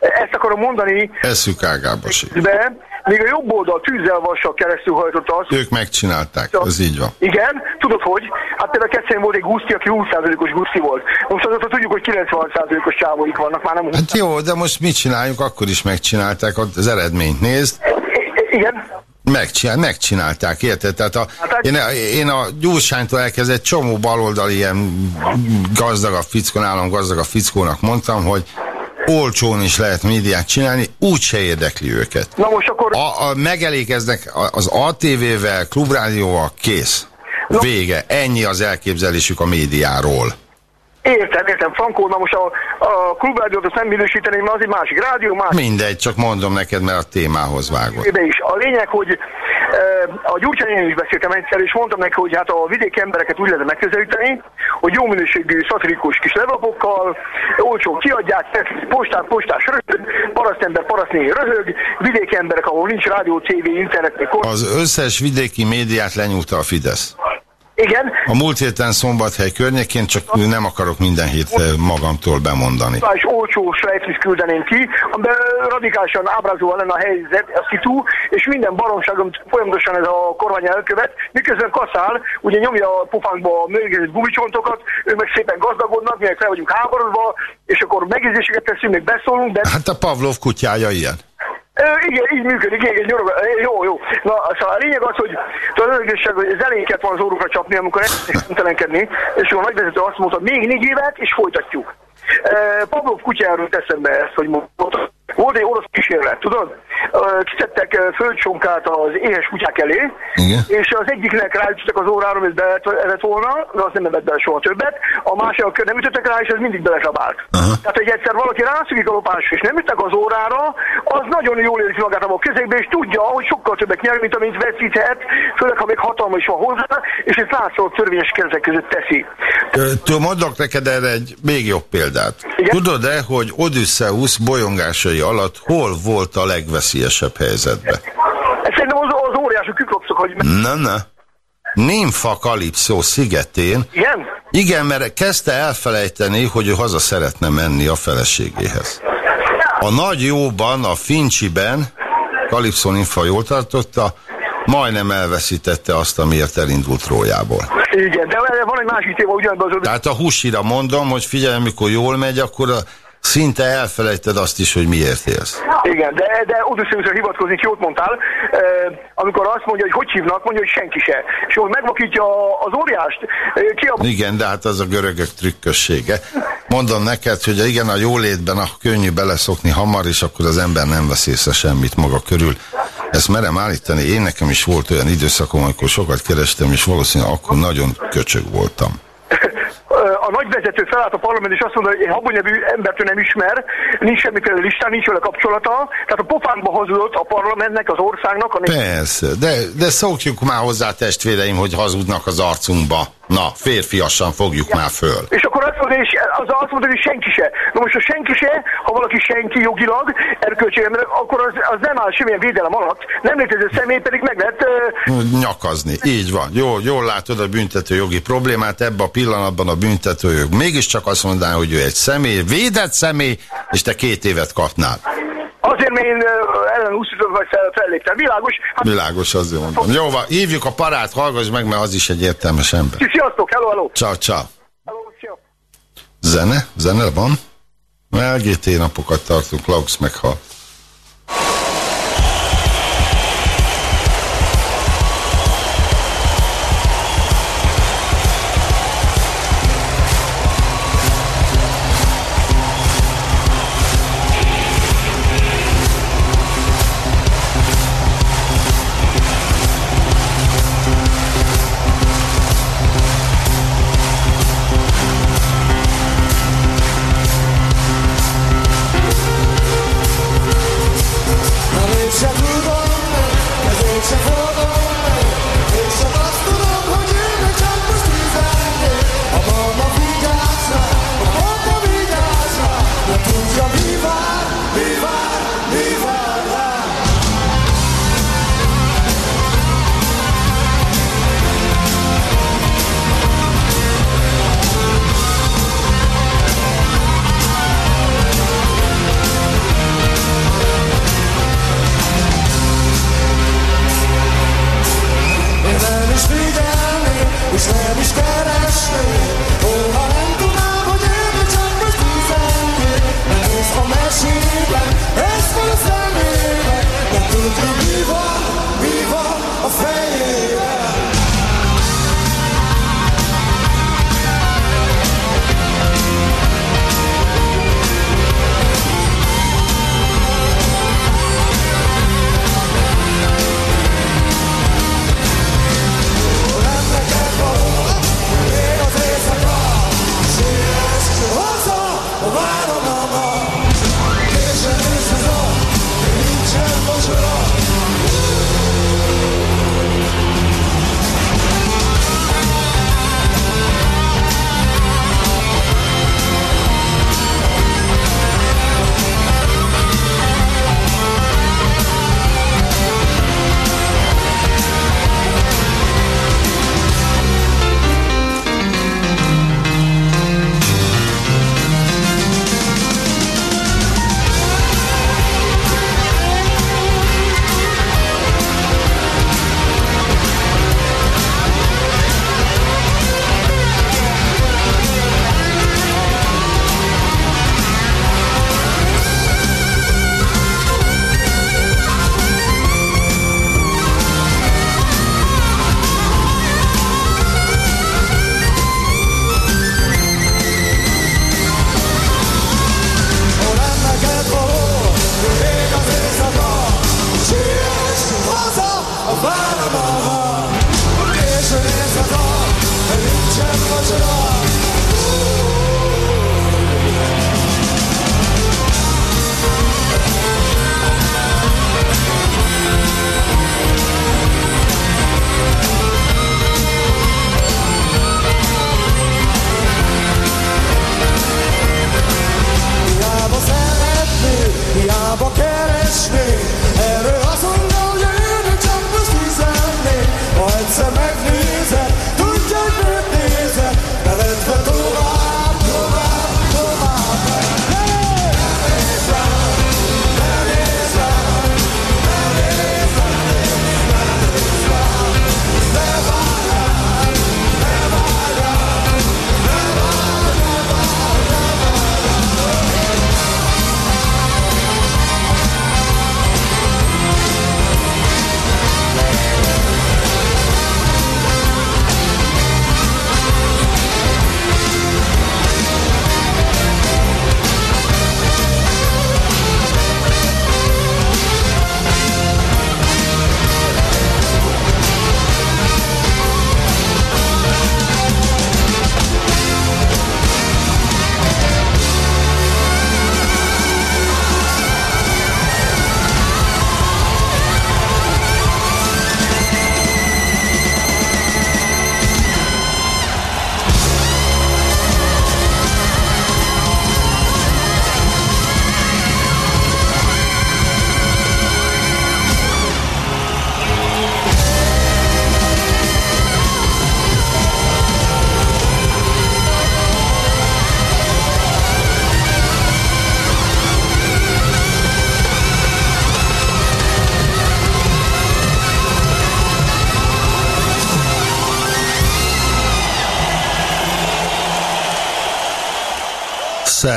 Ezt akarom mondani, Eszük ágába sincs. de még a jobb oldal tűzzel vassal keresztül hajtotta azt, Ők megcsinálták, ez így van. Igen, tudod hogy? Hát például Kecsen volt egy Guszti, aki 20%-os Guszti volt. Most azóta tudjuk, hogy 90%-os csávóik vannak, már nem 20 Hát jó, de most mit csináljuk? Akkor is megcsinálták az eredményt, nézd. I- Igen, Megcsinál, megcsinálták, érted? Tehát a, Hát, én, én a Gyurcsánytól elkezdett csomó baloldali ilyen gazdagabb fickó, nálam gazdagabb fickónak mondtam, hogy olcsón is lehet médiát csinálni, úgyse érdekli őket. na most akkor... A, a, megelégeznek a- az ATV-vel, klubrádióval, kész. Vége. Ennyi az elképzelésük a médiáról. Értem, értem, Frankó, na most a, a klubrádiót azt nem minősíteném, mert az egy másik rádió, más Mindegy, csak mondom neked, mert a témához vágott. Ébe is. A lényeg, hogy e, a Gyurcsány én is beszéltem egyszer, és mondtam neki, hogy hát a vidéki embereket úgy lehet megközelíteni, hogy jó minőségű szatirikus kis levlapokkal, olcsó kiadják, postát, postás röhög, parasztember, parasztnéni röhög, vidéki emberek, ahol nincs rádió, TV, internet. Az összes vidéki médiát lenyúlta a Fidesz. Igen, A múlt héten Szombathely környékén, csak nem akarok minden hét magamtól bemondani. és olcsó Svájcit küldeném ki, amiben radikálisan ábrázolva lenne a helyzet, a szitu, és minden baromságom folyamatosan ez a kormány elkövet, miközben kaszál, ugye nyomja a pofánkba a mérgezett gumicsontokat, ők meg szépen gazdagodnak, mi fel vagyunk háborodva, és akkor megjegyzéseket teszünk, meg beszólunk, de Hát a Pavlov kutyája ilyen. Igen, így működik, igen, nyorog, jó, jó. Na, szóval a lényeg az, hogy igazság, hogy az elénket van az orrukra csapni, amikor elkezdtek telenkedni, és a nagyvezető azt mondta, még négy évet, és folytatjuk. Pavlov kutyáról teszem be ezt, hogy mondta. Volt egy orosz kísérlet, tudod? Ö, földcsonkát az éhes kutyák elé, Igen. és az egyiknek ráütöttek az órára, amit bevetett volna, de azt nem evett bele soha többet, a másiknak nem ütöttek rá, és ez mindig beletrabált. Aha. Tehát, hogy egyszer valaki rászökik a lopásra, és nem ütnek az órára, az nagyon jól érzi magát a kezekbe, és tudja, hogy sokkal többet nyer, mint amit veszíthet, főleg, ha még hatalma is van hozzá, és ezt látszólag törvényes kezek között teszi. Tudom, mondok neked erre egy még jobb példát. Igen? Tudod-e, hogy Odysseus bolyongásai alatt hol volt a legveszélyesebb helyzetben? Szerintem az, az óriások küklopszok, hogy Na, na. Nymfa Kalipszó szigetén. igen? Igen, mert kezdte elfelejteni, hogy ő haza szeretne menni a feleségéhez. A nagy jóban, a Fincsiben, Kalipszó Nymfa jól tartotta, majdnem elveszítette azt, amiért elindult Rójából. Igen, de van egy másik téma ugyanabban az Tehát a húsira mondom, hogy figyelj, amikor jól megy, akkor a, szinte elfelejted azt is, hogy miért élsz. Igen, de, de Odysseusra hivatkozni, jót mondtál, eh, amikor azt mondja, hogy hogy hívnak, mondja, hogy senki se. És hogy megvakítja az óriást, eh, ki a... Igen, de hát az a görögök trükkössége. Mondom neked, hogy igen, a jólétben a könnyű beleszokni hamar, és akkor az ember nem vesz észre semmit maga körül. Ezt merem állítani, én nekem is volt olyan időszakom, amikor sokat kerestem, és valószínűleg akkor nagyon köcsög voltam. (laughs) a nagyvezető felállt a parlament, és azt mondta, hogy habony nevű embertől nem ismer, nincs semmiféle listán, nincs vele kapcsolata, tehát a pofánkba hazudott a parlamentnek, az országnak, a Persze, de, de szokjuk már hozzá testvéreim, hogy hazudnak az arcunkba. Na, férfiasan fogjuk már föl. És akkor azt mondta, és az azt mondta, hogy senki se. Na most a senki se, ha valaki senki jogilag, erkölcsileg, akkor az, az nem áll semmilyen védelem alatt. Nem létező személy pedig meg lehet ö, Nyakazni. Így van. Jó, jól látod a büntető jogi problémát, ebben a pillanatban a büntetőjog mégiscsak azt mondaná, hogy ő egy személy, védett személy, és te két évet kapnál. Azért, mert én ellen úszítom, vagy fel, felléptem. Világos? Hát, Világos, azért mondom. Jó, van, hívjuk a parát, hallgass meg, mert az is egy értelmes ember. sziasztok, hello, hello. Ciao, ciao. hello szia. Zene? Zene van? LGT napokat tartunk, Laux meghal.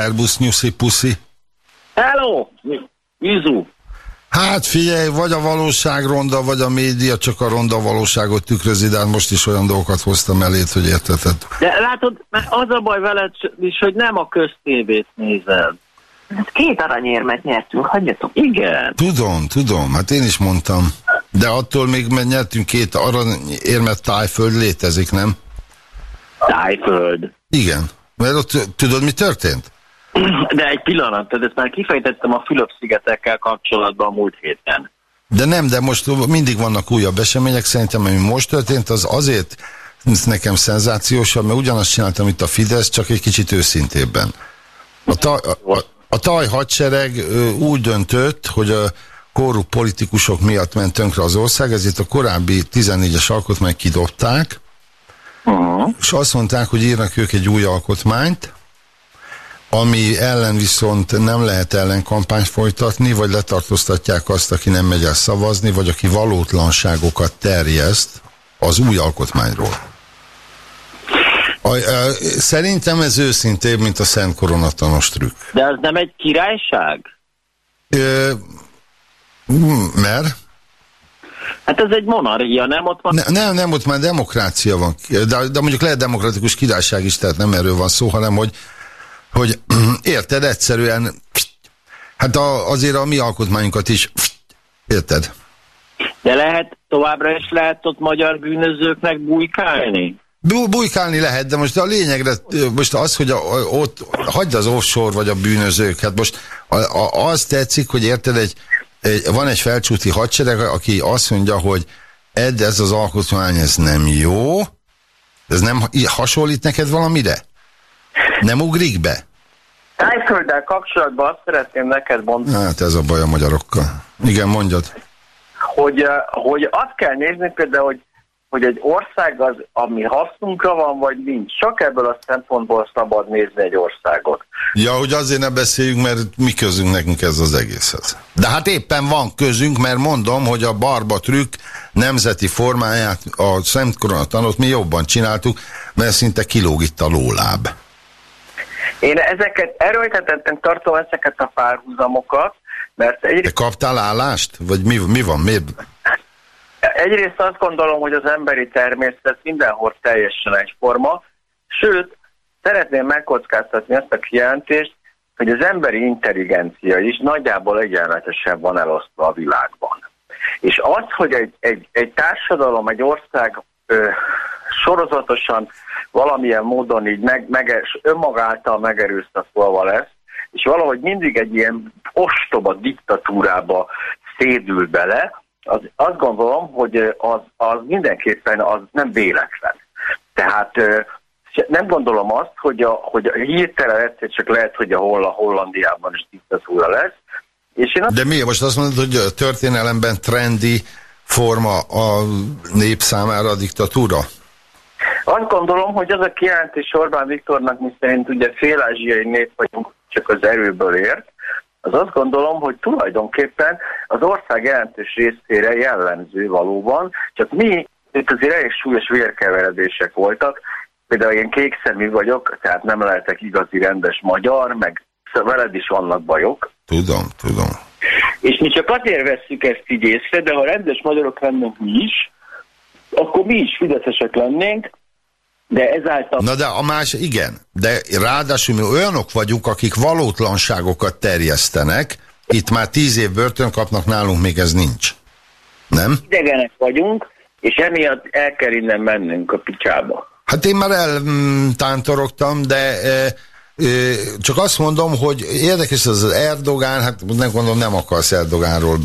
Szerbusz, nyuszi, puszi. Hello! Izu! Hát figyelj, vagy a valóság ronda, vagy a média csak a ronda valóságot tükrözi, de hát most is olyan dolgokat hoztam elét, hogy érteted. De látod, mert az a baj veled is, hogy nem a köztévét nézed. Hát két aranyérmet nyertünk, hagyjatok. Igen. Tudom, tudom, hát én is mondtam. De attól még mert nyertünk két aranyérmet tájföld létezik, nem? Tájföld. Igen. Mert ott tudod, mi történt? De egy pillanat, tehát ezt már kifejtettem a Fülöp-szigetekkel kapcsolatban a múlt héten. De nem, de most mindig vannak újabb események, szerintem ami most történt, az azért nekem szenzációsabb, mert ugyanazt csináltam itt a Fidesz, csak egy kicsit őszintébben. A, ta, a, a taj hadsereg úgy döntött, hogy a korrupt politikusok miatt ment tönkre az ország, ezért a korábbi 14-es alkotmányt kidobták, Uh-huh. és azt mondták, hogy írnak ők egy új alkotmányt, ami ellen viszont nem lehet ellen kampányt folytatni, vagy letartóztatják azt, aki nem megy el szavazni, vagy aki valótlanságokat terjeszt az új alkotmányról. A, a, szerintem ez őszintébb, mint a Szent Koronatanos trükk. De az nem egy királyság? Ö, mert? Hát ez egy monarchia, nem? Ott van... Ne, nem, nem, ott már demokrácia van. De, de mondjuk lehet demokratikus királyság is, tehát nem erről van szó, hanem hogy, hogy (clears throat) érted, egyszerűen hát a, azért a mi alkotmányunkat is érted? De lehet, továbbra is lehet ott magyar bűnözőknek bujkálni? Bujkálni lehet, de most a lényegre, most az, hogy a, ott hagyd az offshore vagy a bűnözők, hát most a, a, az tetszik, hogy érted, egy, egy, van egy felcsúti hadsereg, aki azt mondja, hogy Ed, ez az alkotmány, ez nem jó, ez nem ha- hasonlít neked valamire? Nem ugrik be? Tájfölddel kapcsolatban azt szeretném neked mondani, Hát ez a baj a magyarokkal. Igen, mondjad. hogy, eh, hogy azt kell nézni például, hogy, hogy egy ország az, ami hasznunkra van, vagy nincs. Csak ebből a szempontból szabad nézni egy országot. Ja, hogy azért ne beszéljünk, mert mi közünk nekünk ez az egészhez. De hát éppen van közünk, mert mondom, hogy a barba trükk nemzeti formáját, a Szent Koronatanot mi jobban csináltuk, mert szinte kilóg itt a lóláb. Én ezeket erőltetetten tartom ezeket a párhuzamokat, mert egy, Te kaptál állást? Vagy mi, mi van? Miért? egyrészt azt gondolom, hogy az emberi természet mindenhol teljesen egyforma, sőt, szeretném megkockáztatni ezt a kijelentést, hogy az emberi intelligencia is nagyjából egyenletesen van elosztva a világban. És az, hogy egy, egy, egy társadalom, egy ország ö, sorozatosan valamilyen módon így meg, meg, önmagáltal megerőszakolva lesz, és valahogy mindig egy ilyen ostoba diktatúrába szédül bele, az, azt gondolom, hogy az, az mindenképpen az nem véletlen. Tehát nem gondolom azt, hogy, a, hogy a hirtelen egyszer csak lehet, hogy a Holla, Hollandiában is diktatúra lesz. És én azt De miért? Most azt mondod, hogy a történelemben trendi forma a nép számára a diktatúra? Azt gondolom, hogy az a kijelentés Orbán Viktornak, mi szerint ugye fél-ázsiai nép vagyunk, csak az erőből ért, az azt gondolom, hogy tulajdonképpen az ország jelentős részére jellemző valóban, csak mi itt azért elég súlyos vérkeveredések voltak, például én kékszemű vagyok, tehát nem lehetek igazi rendes magyar, meg veled is vannak bajok, Tudom, tudom. és mi csak azért vesszük ezt így észre, de ha rendes magyarok lennénk mi is, akkor mi is fideszesek lennénk, de ezáltal Na de a más, igen, de ráadásul mi olyanok vagyunk, akik valótlanságokat terjesztenek, itt már tíz év börtön kapnak, nálunk még ez nincs. Nem? idegenek vagyunk, és emiatt el kell innen mennünk a picsába. Hát én már eltántorogtam, de e, e, csak azt mondom, hogy érdekes ez az Erdogán, hát nem gondolom nem akarsz Erdogánról.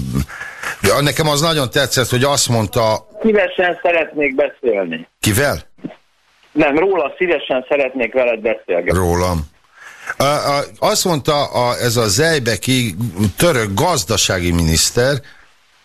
Ja, nekem az nagyon tetszett, hogy azt mondta, Szívesen szeretnék beszélni. kivel? Nem, róla szívesen szeretnék veled beszélgetni. Rólam. A, a, azt mondta a, ez a Zejbeki török gazdasági miniszter,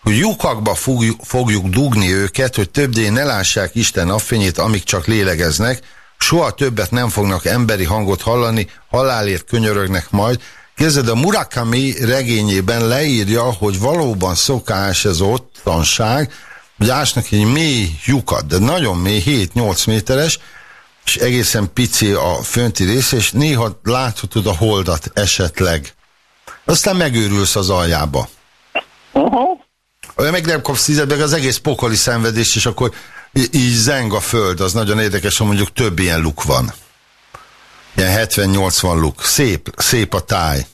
hogy lyukakba fogjuk, fogjuk dugni őket, hogy többé ne lássák Isten napfényét, amíg csak lélegeznek, soha többet nem fognak emberi hangot hallani, halálért könyörögnek majd. Képzeld, a Murakami regényében leírja, hogy valóban szokás ez ottanság, hogy ásnak egy mély lyukat, de nagyon mély, 7-8 méteres, és egészen pici a fönti rész, és néha láthatod a holdat esetleg. Aztán megőrülsz az aljába. Uh-huh. Olyan meg nem kapsz tízet, meg az egész pokoli szenvedés, és akkor így zeng a föld, az nagyon érdekes, hogy mondjuk több ilyen luk van. Ilyen 70-80 luk. Szép, szép a táj.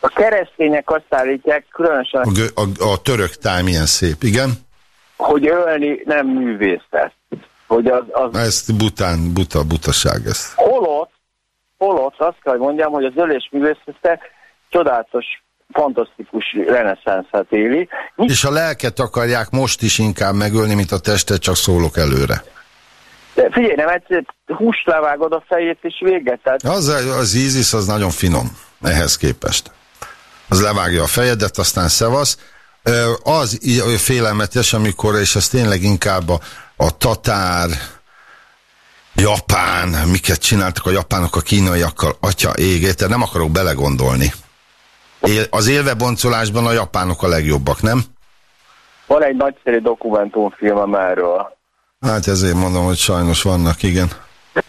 A keresztények azt állítják, különösen, A, a, a török táj milyen szép, igen? Hogy ölni nem művészet. Hogy az, az Ez bután, buta, butaság ez. holott, holott azt kell, mondjam, hogy az ölés művészete csodálatos, fantasztikus reneszánszát éli. Nincs És a lelket akarják most is inkább megölni, mint a testet, csak szólok előre. De figyelj, nem egyszer húst levágod a fejét, és véget. Tehát Az, az ISIS az nagyon finom ehhez képest. Az levágja a fejedet, aztán szevasz. Az félelmetes, amikor, és ez tényleg inkább a, a tatár, japán, miket csináltak a japánok a kínaiakkal, atya égét, tehát nem akarok belegondolni. Él, az élveboncolásban a japánok a legjobbak, nem? van egy nagyszerű dokumentumfilmem erről. Hát ezért mondom, hogy sajnos vannak, igen.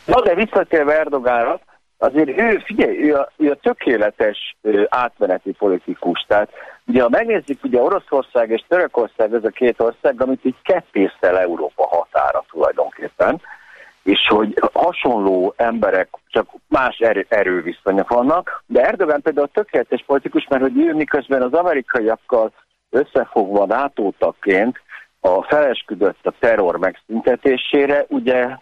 Na de visszatérve Erdogánra, azért ő, figyelj, ő a, ő a tökéletes ö, átmeneti politikus. Tehát ugye ha megnézzük, ugye Oroszország és Törökország ez a két ország, amit így kettészel Európa határa tulajdonképpen, és hogy hasonló emberek, csak más erő, erőviszonyok vannak, de Erdogan például tökéletes politikus, mert hogy ő miközben az amerikaiakkal összefogva NATO tagként a felesküdött a terror megszüntetésére, ugye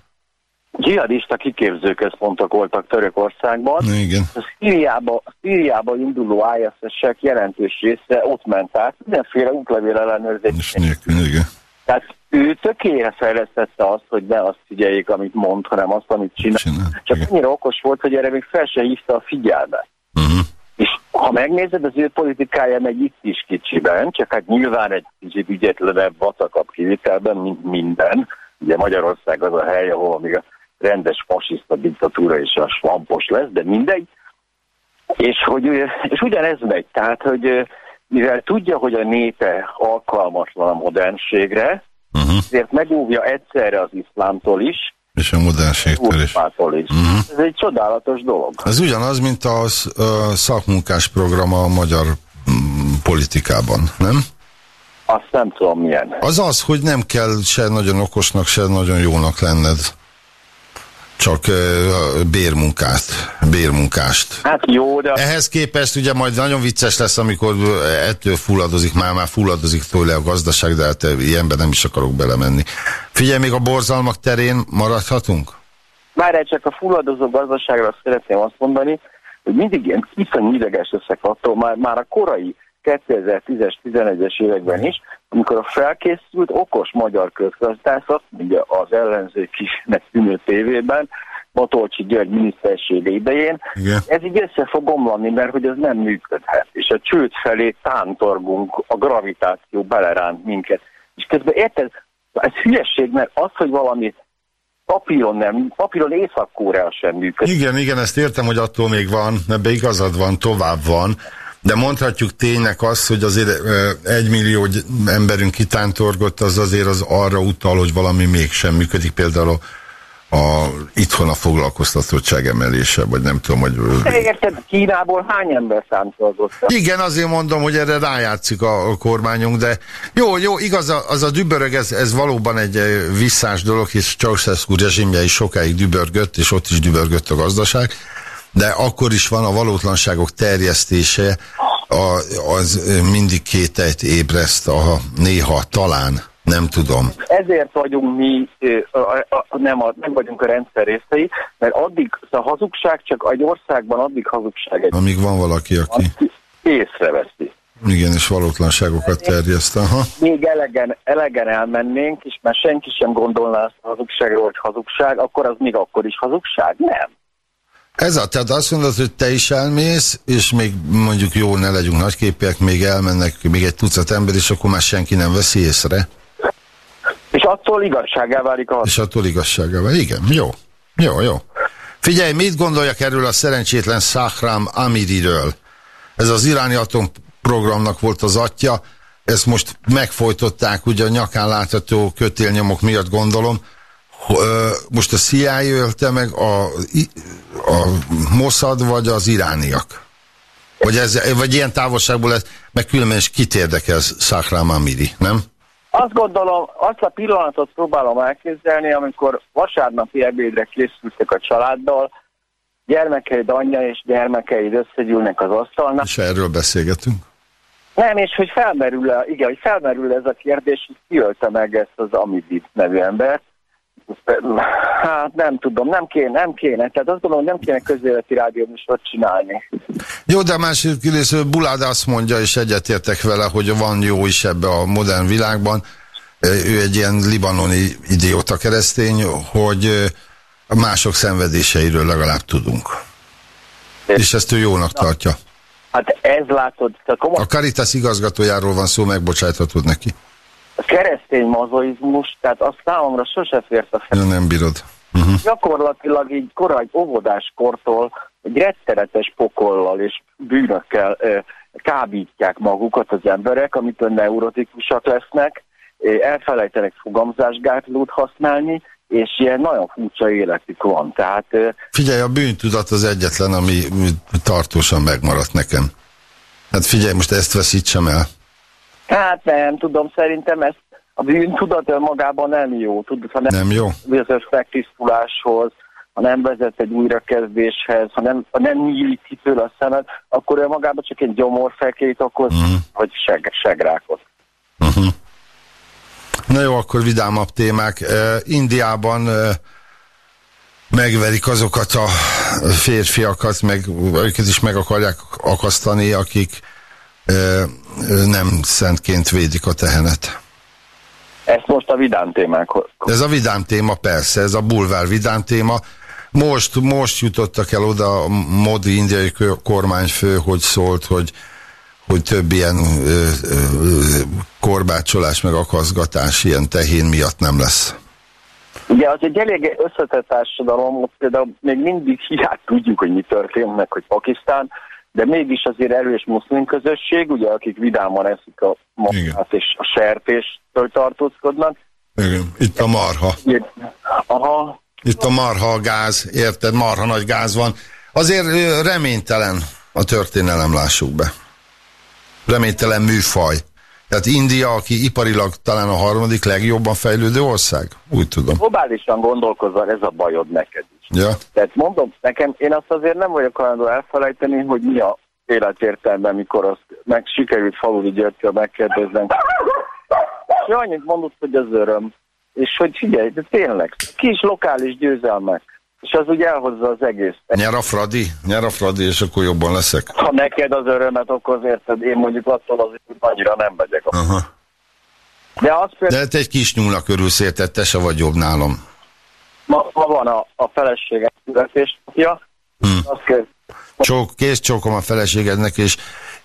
dzsihadista kiképzőközpontok voltak Törökországban. Igen. A Szíriába, Szíriába induló ISS-ek jelentős része ott ment át, mindenféle útlevél ellenőrzés. És nélkül, igen. Tehát ő tökéletesen fejlesztette azt, hogy ne azt figyeljék, amit mond, hanem azt, amit csinál. Csinál, Csak igen. annyira okos volt, hogy erre még fel se hívta a figyelmet. Uh-huh. És ha megnézed, az ő politikája megy itt is kicsiben, csak hát nyilván egy kicsit ügyetlenebb, vacakabb kivitelben, mint minden. Ugye Magyarország az a hely, ahol még a rendes fasiszta diktatúra és a svampos lesz, de mindegy. És, hogy, és ugyanez megy, tehát, hogy mivel tudja, hogy a népe alkalmatlan a modernségre, Uh-huh. ezért megóvja egyszerre az iszlámtól is, És a modernségtől is. Is. Mhm. Ez egy csodálatos dolog. Ez ugyanaz, mint a ö, szakmunkás program a magyar mm, politikában, nem? Azt nem tudom milyen. Az az, hogy nem kell se nagyon okosnak, se nagyon jónak lenned. Csak ö, bérmunkát, bérmunkást. Hát jó, de Ehhez képest ugye majd nagyon vicces lesz, amikor ettől fulladozik, már már fulladozik tőle a gazdaság, de hát ilyenben nem is akarok belemenni. Figyelj, még a borzalmak terén maradhatunk? Már csak a fulladozó gazdaságra szeretném azt mondani, hogy mindig ilyen iszonyú ideges leszek attól, már, már a korai 2010-es, 11-es években is, amikor a felkészült, okos magyar közgazdász azt mondja az ellenzékinek tűnő tévében, Matolcsi György minisztersége idején, Igen. ez így össze fog omlani, mert hogy ez nem működhet. És a csőd felé tántorgunk, a gravitáció beleránt minket. És közben érted, ez hülyeség, mert az, hogy valami papíron nem, papíron Észak-Korea sem működik. Igen, igen, ezt értem, hogy attól még van, ebbe igazad van, tovább van, de mondhatjuk tényleg azt, hogy azért egy millió emberünk kitántorgott, az azért az arra utal, hogy valami mégsem működik, például a, a, itthon a foglalkoztatottság emelése, vagy nem tudom, hogy... Te érted, Kínából hány ember számolzott? Igen, azért mondom, hogy erre rájátszik a, a kormányunk, de jó, jó, igaz, az a dübörög, ez, ez valóban egy visszás dolog, hisz Ceausescu rezsimje is sokáig dübörgött, és ott is dübörgött a gazdaság, de akkor is van a valótlanságok terjesztése, a, az mindig kételyt ébreszt, a, néha talán, nem tudom. Ezért vagyunk mi, a, a, a, nem, a, nem vagyunk a rendszer részei, mert addig a hazugság csak egy országban addig hazugság egy Amíg van valaki, aki aki észreveszi. igen, és valótlanságokat terjeszt. Aha. Még elegen, elegen elmennénk, és már senki sem gondolná azt a hazugságról, hogy hazugság, akkor az még akkor is hazugság? Nem. Ez a, tehát azt mondod, hogy te is elmész, és még mondjuk jó, ne legyünk nagyképűek, még elmennek még egy tucat ember, és akkor már senki nem veszi észre. És attól igazságá válik a És attól igazságával. Igen, jó. Jó, jó. Figyelj, mit gondoljak erről a szerencsétlen Szahram Amiriről? Ez az iráni atomprogramnak volt az atya, ezt most megfojtották, ugye a nyakán látható kötélnyomok miatt gondolom. Most a CIA ölte meg a, a Mossad vagy az irániak? Vagy, ez, vagy ilyen távolságból ez, meg különben is kit érdekel Szahram Amiri, nem? Azt gondolom, azt a pillanatot próbálom elképzelni, amikor vasárnapi ebédre készültek a családdal, gyermekeid anyja és gyermekeid összegyűlnek az asztalnál. És erről beszélgetünk. Nem, és hogy felmerül, -e, igen, hogy felmerül ez a kérdés, hogy ki ölte meg ezt az Amidit nevű embert. Hát nem tudom, nem kéne, nem kéne. Tehát azt gondolom, nem kéne közéleti rádióműsort csinálni. Jó, de másik részről Bulád azt mondja, és egyetértek vele, hogy van jó is ebbe a modern világban. Ő egy ilyen libanoni idióta keresztény, hogy a mások szenvedéseiről legalább tudunk. És ezt ő jónak tartja. Hát ez látod, a, komoly, A Caritas igazgatójáról van szó, megbocsáthatod neki. A keresztény mazoizmus, tehát azt számomra sose fért a fel. Nem bírod. Uh-huh. Gyakorlatilag így korai óvodás kortól egy rettenetes pokollal és bűnökkel ö, kábítják magukat az emberek, amitől neurotikusak lesznek, elfelejtenek fogamzásgátlót használni, és ilyen nagyon furcsa életük van. Tehát Figyelj, a bűntudat az egyetlen, ami tartósan megmaradt nekem. Hát figyelj, most ezt veszítsem el. Hát nem tudom, szerintem ez a bűntudat önmagában nem jó, tudod, ha nem, Nem jó? bizonyos megtisztuláshoz, ha nem vezet egy újrakezdéshez, ha nem, ha nem nyílik ki tőle a szemed, akkor önmagában csak egy gyomorfekét okoz, Mhm. vagy seg, segrákot. Na jó, akkor vidámabb témák. Uh, Indiában uh, megverik azokat a férfiakat, meg őket is meg akarják akasztani, akik nem szentként védik a tehenet. Ezt most a vidám témákhoz. Ez a vidám téma, persze, ez a bulvár vidám téma. Most, most jutottak el oda a Modi indiai kormányfő, hogy szólt, hogy, hogy több ilyen ö, ö, korbácsolás, meg akaszgatás ilyen tehén miatt nem lesz. Ugye az egy elég összetett társadalom, például még mindig hiány tudjuk, hogy mi történt meg, hogy Pakisztán, de mégis azért erős muszlim közösség, ugye, akik vidáman eszik a magát és a sertéstől tartózkodnak. Igen. Itt a marha. Ugye, Aha, Itt a marha a gáz, érted? Marha nagy gáz van. Azért reménytelen a történelem, lássuk be. Reménytelen műfaj. Tehát India, aki iparilag talán a harmadik legjobban fejlődő ország? Úgy tudom. globálisan gondolkozzal, ez a bajod neked is. Ja. Tehát mondom, nekem én azt azért nem vagyok hajlandó elfelejteni, hogy mi a életértelme, mikor azt meg sikerült Faludi Györgytől megkérdeznem. És annyit mondott, hogy az öröm. És hogy figyelj, de tényleg, kis lokális győzelmek. És az úgy elhozza az egész. Nyer a Fradi? Nyer a Fradi, és akkor jobban leszek. Ha neked az örömet okoz, érted, én mondjuk attól azért annyira nem megyek. Aha. De az De például, te egy kis nyúlnak örülsz, érted? Te se vagy jobb nálam. Ma, ma van a, a feleségem születésnapja, Hm. azt kell, Csók, kész csókom a feleségednek, és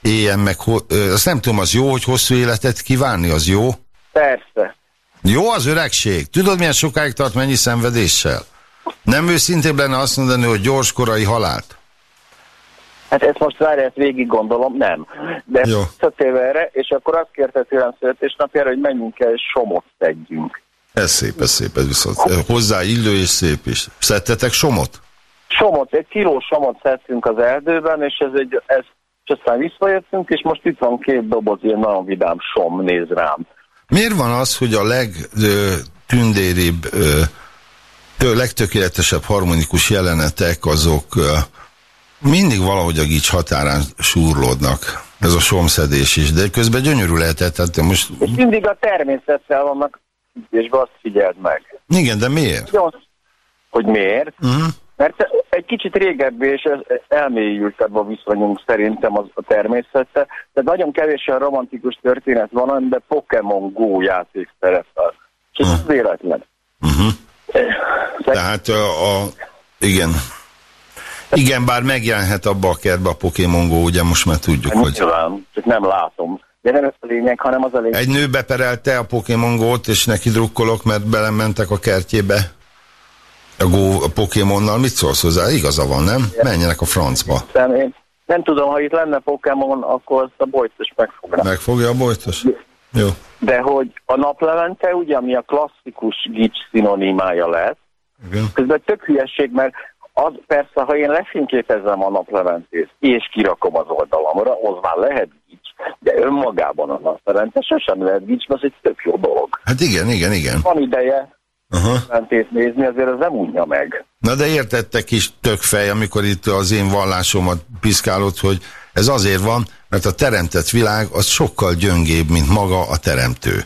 éljen meg. Ö, azt nem tudom, az jó, hogy hosszú életet kívánni, az jó? persze, Jó az öregség. Tudod, milyen sokáig tart mennyi szenvedéssel? Nem őszintébb lenne azt mondani, hogy gyors korai halált? Hát ezt most várj, ezt végig gondolom, nem. De visszatérve erre, és akkor azt kérte tőlem születésnapjára, hogy menjünk el és somot tegyünk. Ez szép, ez szép, ez viszont ö, hozzá illő és szép is. Szedtetek somot? Somot, egy kiló somot szedtünk az erdőben, és ez egy, ez, és aztán visszajöttünk, és most itt van két doboz ilyen nagyon vidám som, néz rám. Miért van az, hogy a legtündéribb, legtökéletesebb harmonikus jelenetek azok ö, mindig valahogy a gics határán súrlódnak? Ez a somszedés is, de közben gyönyörű lehetett. Tehát most, És mindig a természettel vannak, és azt figyeld meg. igen, de miért? Hogy miért? Uh-huh. Mert egy kicsit régebbi és elmélyültebb a viszonyunk szerintem az a természettel, de nagyon kevés olyan romantikus történet van, amiben Pokémon Go játék szerepel. És ez véletlen. Uh-huh. Szer- Tehát a, a, igen. Igen, bár megjelenhet abba a kertbe a Pokémon Go, ugye most már tudjuk, hogy Nyilván, csak nem látom. De nem ez a lényeg, hanem az a lényeg. egy nő beperelte a Pokémon Go-t, és neki drukkolok, mert belementek a kertjébe a, Go, a Pokémonnal. Mit szólsz hozzá? Igaza van, nem? Menjenek a francba. Aztán én nem tudom, ha itt lenne Pokémon, akkor azt a bolyt is megfognám. Megfogja a bojtos? Jó. De hogy a naplevente, ugye, ami a klasszikus gics szinonimája lett, Igen. Közben tök hülyeség, mert az persze, ha én lefényképezem a napleventét, és kirakom az oldalamra, az már lehet gics, de önmagában a naplevente sosem lehet gics, mert az egy tök jó dolog. Hát igen, igen, igen. Van ideje Aha. napleventét nézni, azért az nem unja meg. Na de értette kis tökfej, amikor itt az én vallásomat piszkálott, hogy ez azért van, mert a teremtett világ az sokkal gyöngébb, mint maga a teremtő.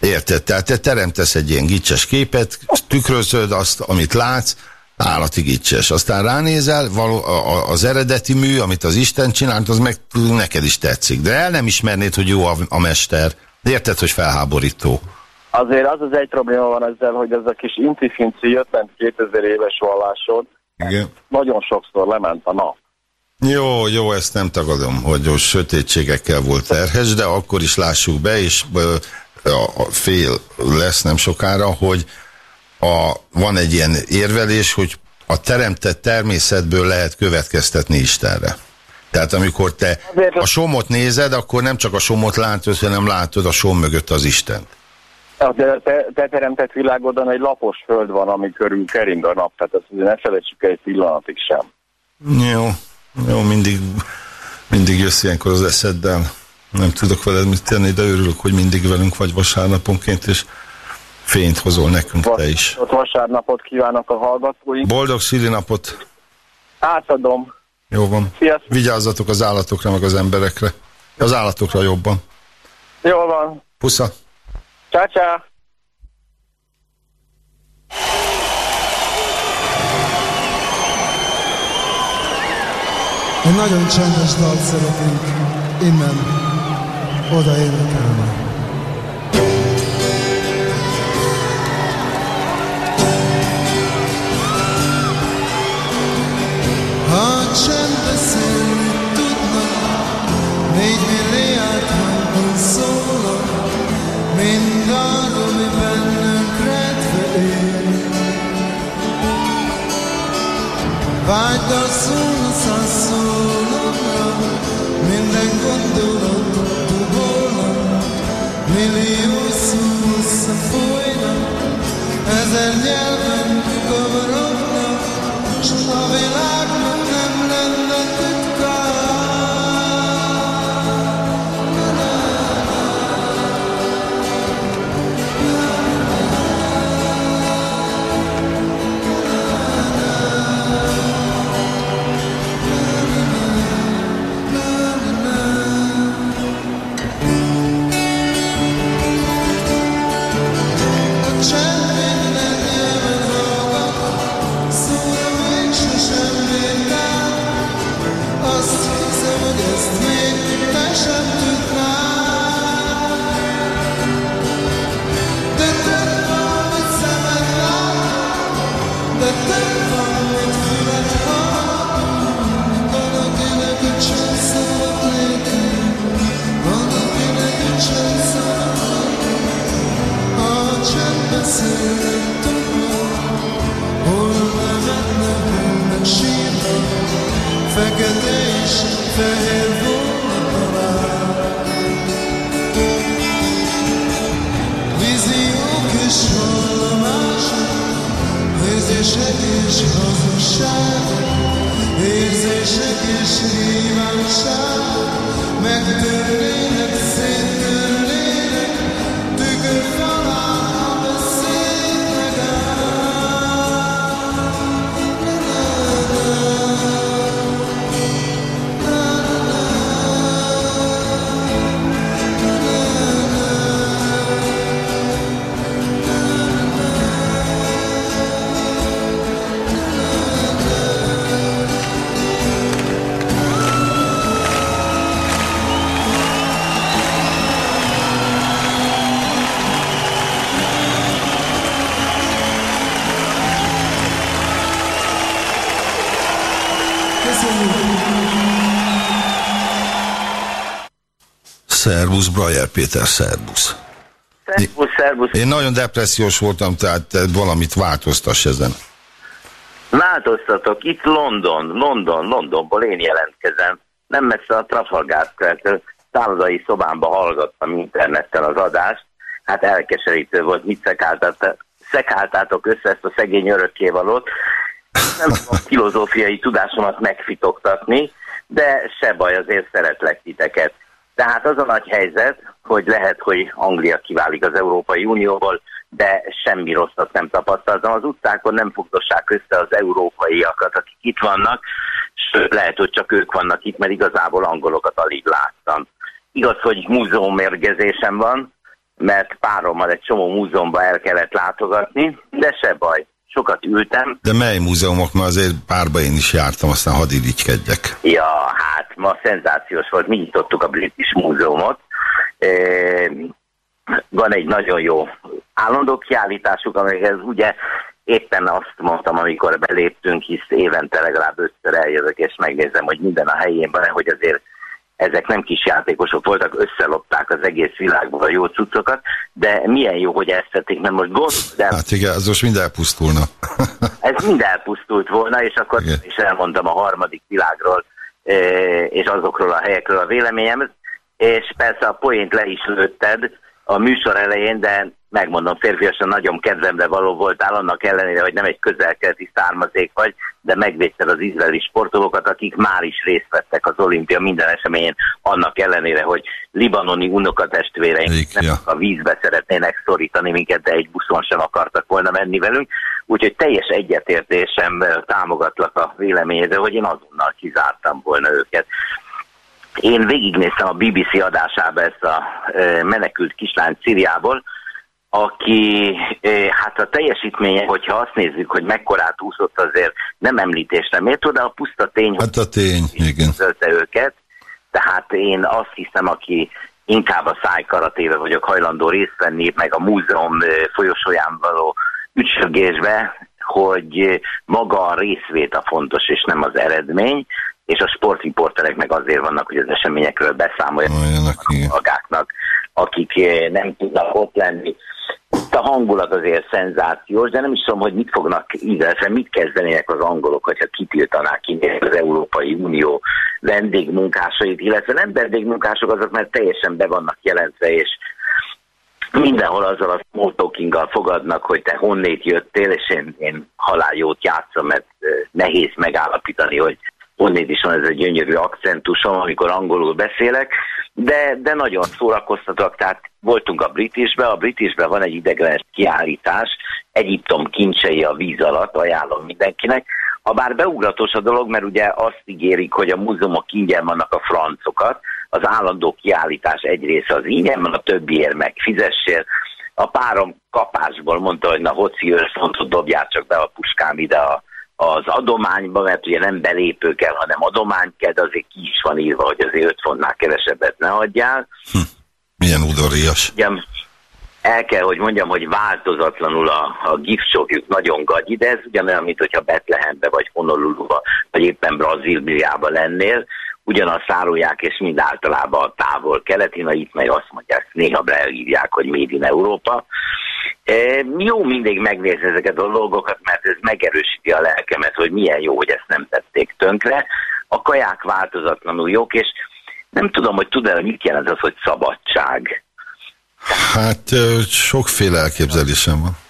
Érted? Tehát te teremtesz egy ilyen gicses képet, tükrözöd azt, amit látsz, állati gicses. Aztán ránézel, való, a, az eredeti mű, amit az Isten csinált, az meg neked is tetszik. De el nem ismernéd, hogy jó a, a mester. Érted, hogy felháborító. Azért az az egy probléma van ezzel, hogy ez a kis intifinci jöttent 2000 éves vallásod, Igen. nagyon sokszor lement a nap. Jó, jó, ezt nem tagadom, hogy jó, sötétségekkel volt terhes, de akkor is lássuk be, és ö, a fél lesz nem sokára, hogy a, van egy ilyen érvelés, hogy a teremtett természetből lehet következtetni Istenre. Tehát amikor te a somot nézed, akkor nem csak a somot látod, hanem látod a som mögött az Istent. A te, te, te teremtett világodon egy lapos föld van, ami körül kering a nap, tehát ezt ne felejtsük el egy pillanatig sem. Jó, jó, mindig, mindig jössz ilyenkor az eszeddel. Nem tudok veled mit tenni, de örülök, hogy mindig velünk vagy vasárnaponként, és fényt hozol nekünk te is. Ott vasárnapot kívánok a hallgatóink. Boldog szülinapot! Átadom. Jó van. Sziasztok. Vigyázzatok az állatokra, meg az emberekre. Az állatokra jobban. Jól van. Pusza! Csá, csá. Egy nagyon csendes dalt szeretnénk innen oda énekelni. Csend beszélni tudna, négy minden gondolat dubolna, millió szó összefolyna, ezer nyelven kavarogna, s a világnak fekete és fehér volna talán. Víziók és vallomások, érzések és hazugságok, érzések és kívánságok, megtörnének, Szervusz, Brajer Péter, szervusz. Szervusz, szervusz. Én nagyon depressziós voltam, tehát te valamit változtass ezen. Változtatok, itt London, London, Londonból én jelentkezem. Nem messze a Trafalgar Square-től szállodai szobámba hallgattam interneten az adást. Hát elkeserítő volt, mit szekáltat, szekáltátok össze ezt a szegény örökkévalót. Nem tudom a filozófiai tudásomat megfitoktatni, de se baj, azért szeretlek titeket. Tehát az a nagy helyzet, hogy lehet, hogy Anglia kiválik az Európai Unióból, de semmi rosszat nem tapasztaltam. Az utcákon nem fogdossák össze az európaiakat, akik itt vannak, sőt, lehet, hogy csak ők vannak itt, mert igazából angolokat alig láttam. Igaz, hogy múzeummérgezésem van, mert párommal egy csomó múzeumban el kellett látogatni, de se baj. Sokat ültem, De mely múzeumok, mert azért párba én is jártam, aztán hadd irigykedjek. Ja, hát ma szenzációs volt, mi nyitottuk a British Múzeumot. E, van egy nagyon jó állandó kiállításuk, amelyhez ugye éppen azt mondtam, amikor beléptünk, hisz évente legalább ötször eljövök, és megnézem, hogy minden a helyén van, hogy azért ezek nem kis játékosok voltak, összelopták az egész világból a jó cuccokat, de milyen jó, hogy ezt tették, mert most gond, de Hát igen, ez most mind elpusztulna. (laughs) ez mind elpusztult volna, és akkor Igen. is elmondom a harmadik világról, eh, és azokról a helyekről a véleményem, és persze a poént le is lőtted a műsor elején, de megmondom, férfiasan nagyon kedvemre való voltál, annak ellenére, hogy nem egy közelkeleti származék vagy, de megvédted az izraeli sportolókat, akik már is részt vettek az olimpia minden eseményén, annak ellenére, hogy libanoni unokatestvéreink nem ja. a vízbe szeretnének szorítani minket, de egy buszon sem akartak volna menni velünk. Úgyhogy teljes egyetértésem támogatlak a véleményedre, hogy én azonnal kizártam volna őket. Én végignéztem a BBC adásába ezt a menekült kislány Szíriából, aki hát a teljesítménye, hogyha azt nézzük, hogy mekkorát úszott, azért nem említésre méltó, de a puszta tény, Hát a tény, igen. őket, tehát én azt hiszem, aki inkább a szájkaratéve vagyok hajlandó részt venni, meg a múzeum folyosóján való ücsörgésbe, hogy maga a részvét a fontos, és nem az eredmény, és a sportriporterek meg azért vannak, hogy az eseményekről beszámoljanak magáknak, akik nem tudnak ott lenni. A hangulat azért szenzációs, de nem is tudom, hogy mit fognak illetve mit kezdenének az angolok, hogyha kitiltanák ki az Európai Unió vendégmunkásait, illetve nem vendégmunkások azok, mert teljesen be vannak jelentve, és mindenhol azzal a small fogadnak, hogy te honnét jöttél, és én, én haláljót játszom, mert nehéz megállapítani, hogy honnét is van ez egy gyönyörű akcentusom, amikor angolul beszélek, de, de nagyon szórakoztatok, tehát voltunk a Britishbe, a Britishbe van egy ideglenes kiállítás, Egyiptom kincsei a víz alatt, ajánlom mindenkinek, ha bár beugratos a dolog, mert ugye azt ígérik, hogy a múzeumok ingyen vannak a francokat, az állandó kiállítás egy része az ingyen van, a többiért meg fizessél. A párom kapásból mondta, hogy na hoci őrfontot dobjál csak be a puskám ide a, az adományba, mert ugye nem belépő kell, hanem adomány kell, de azért ki is van írva, hogy azért 5 fontnál kevesebbet ne adjál. Hm, milyen udorias. Ugye, el kell, hogy mondjam, hogy változatlanul a, a gipsokjuk nagyon gagyi, de ez ugyanolyan, mint hogyha Betlehembe, vagy Honoluluba, vagy éppen Brazíliába lennél, ugyanazt árulják, és mind általában a távol keleti, na itt meg azt mondják, néha beelhívják, hogy Made in Európa. E, jó mindig megnézni ezeket a dolgokat, mert ez megerősíti a lelkemet, hogy milyen jó, hogy ezt nem tették tönkre. A kaják változatlanul jók, és nem tudom, hogy tud-e, hogy mit jelent az, hogy szabadság. Hát sokféle elképzelésem van.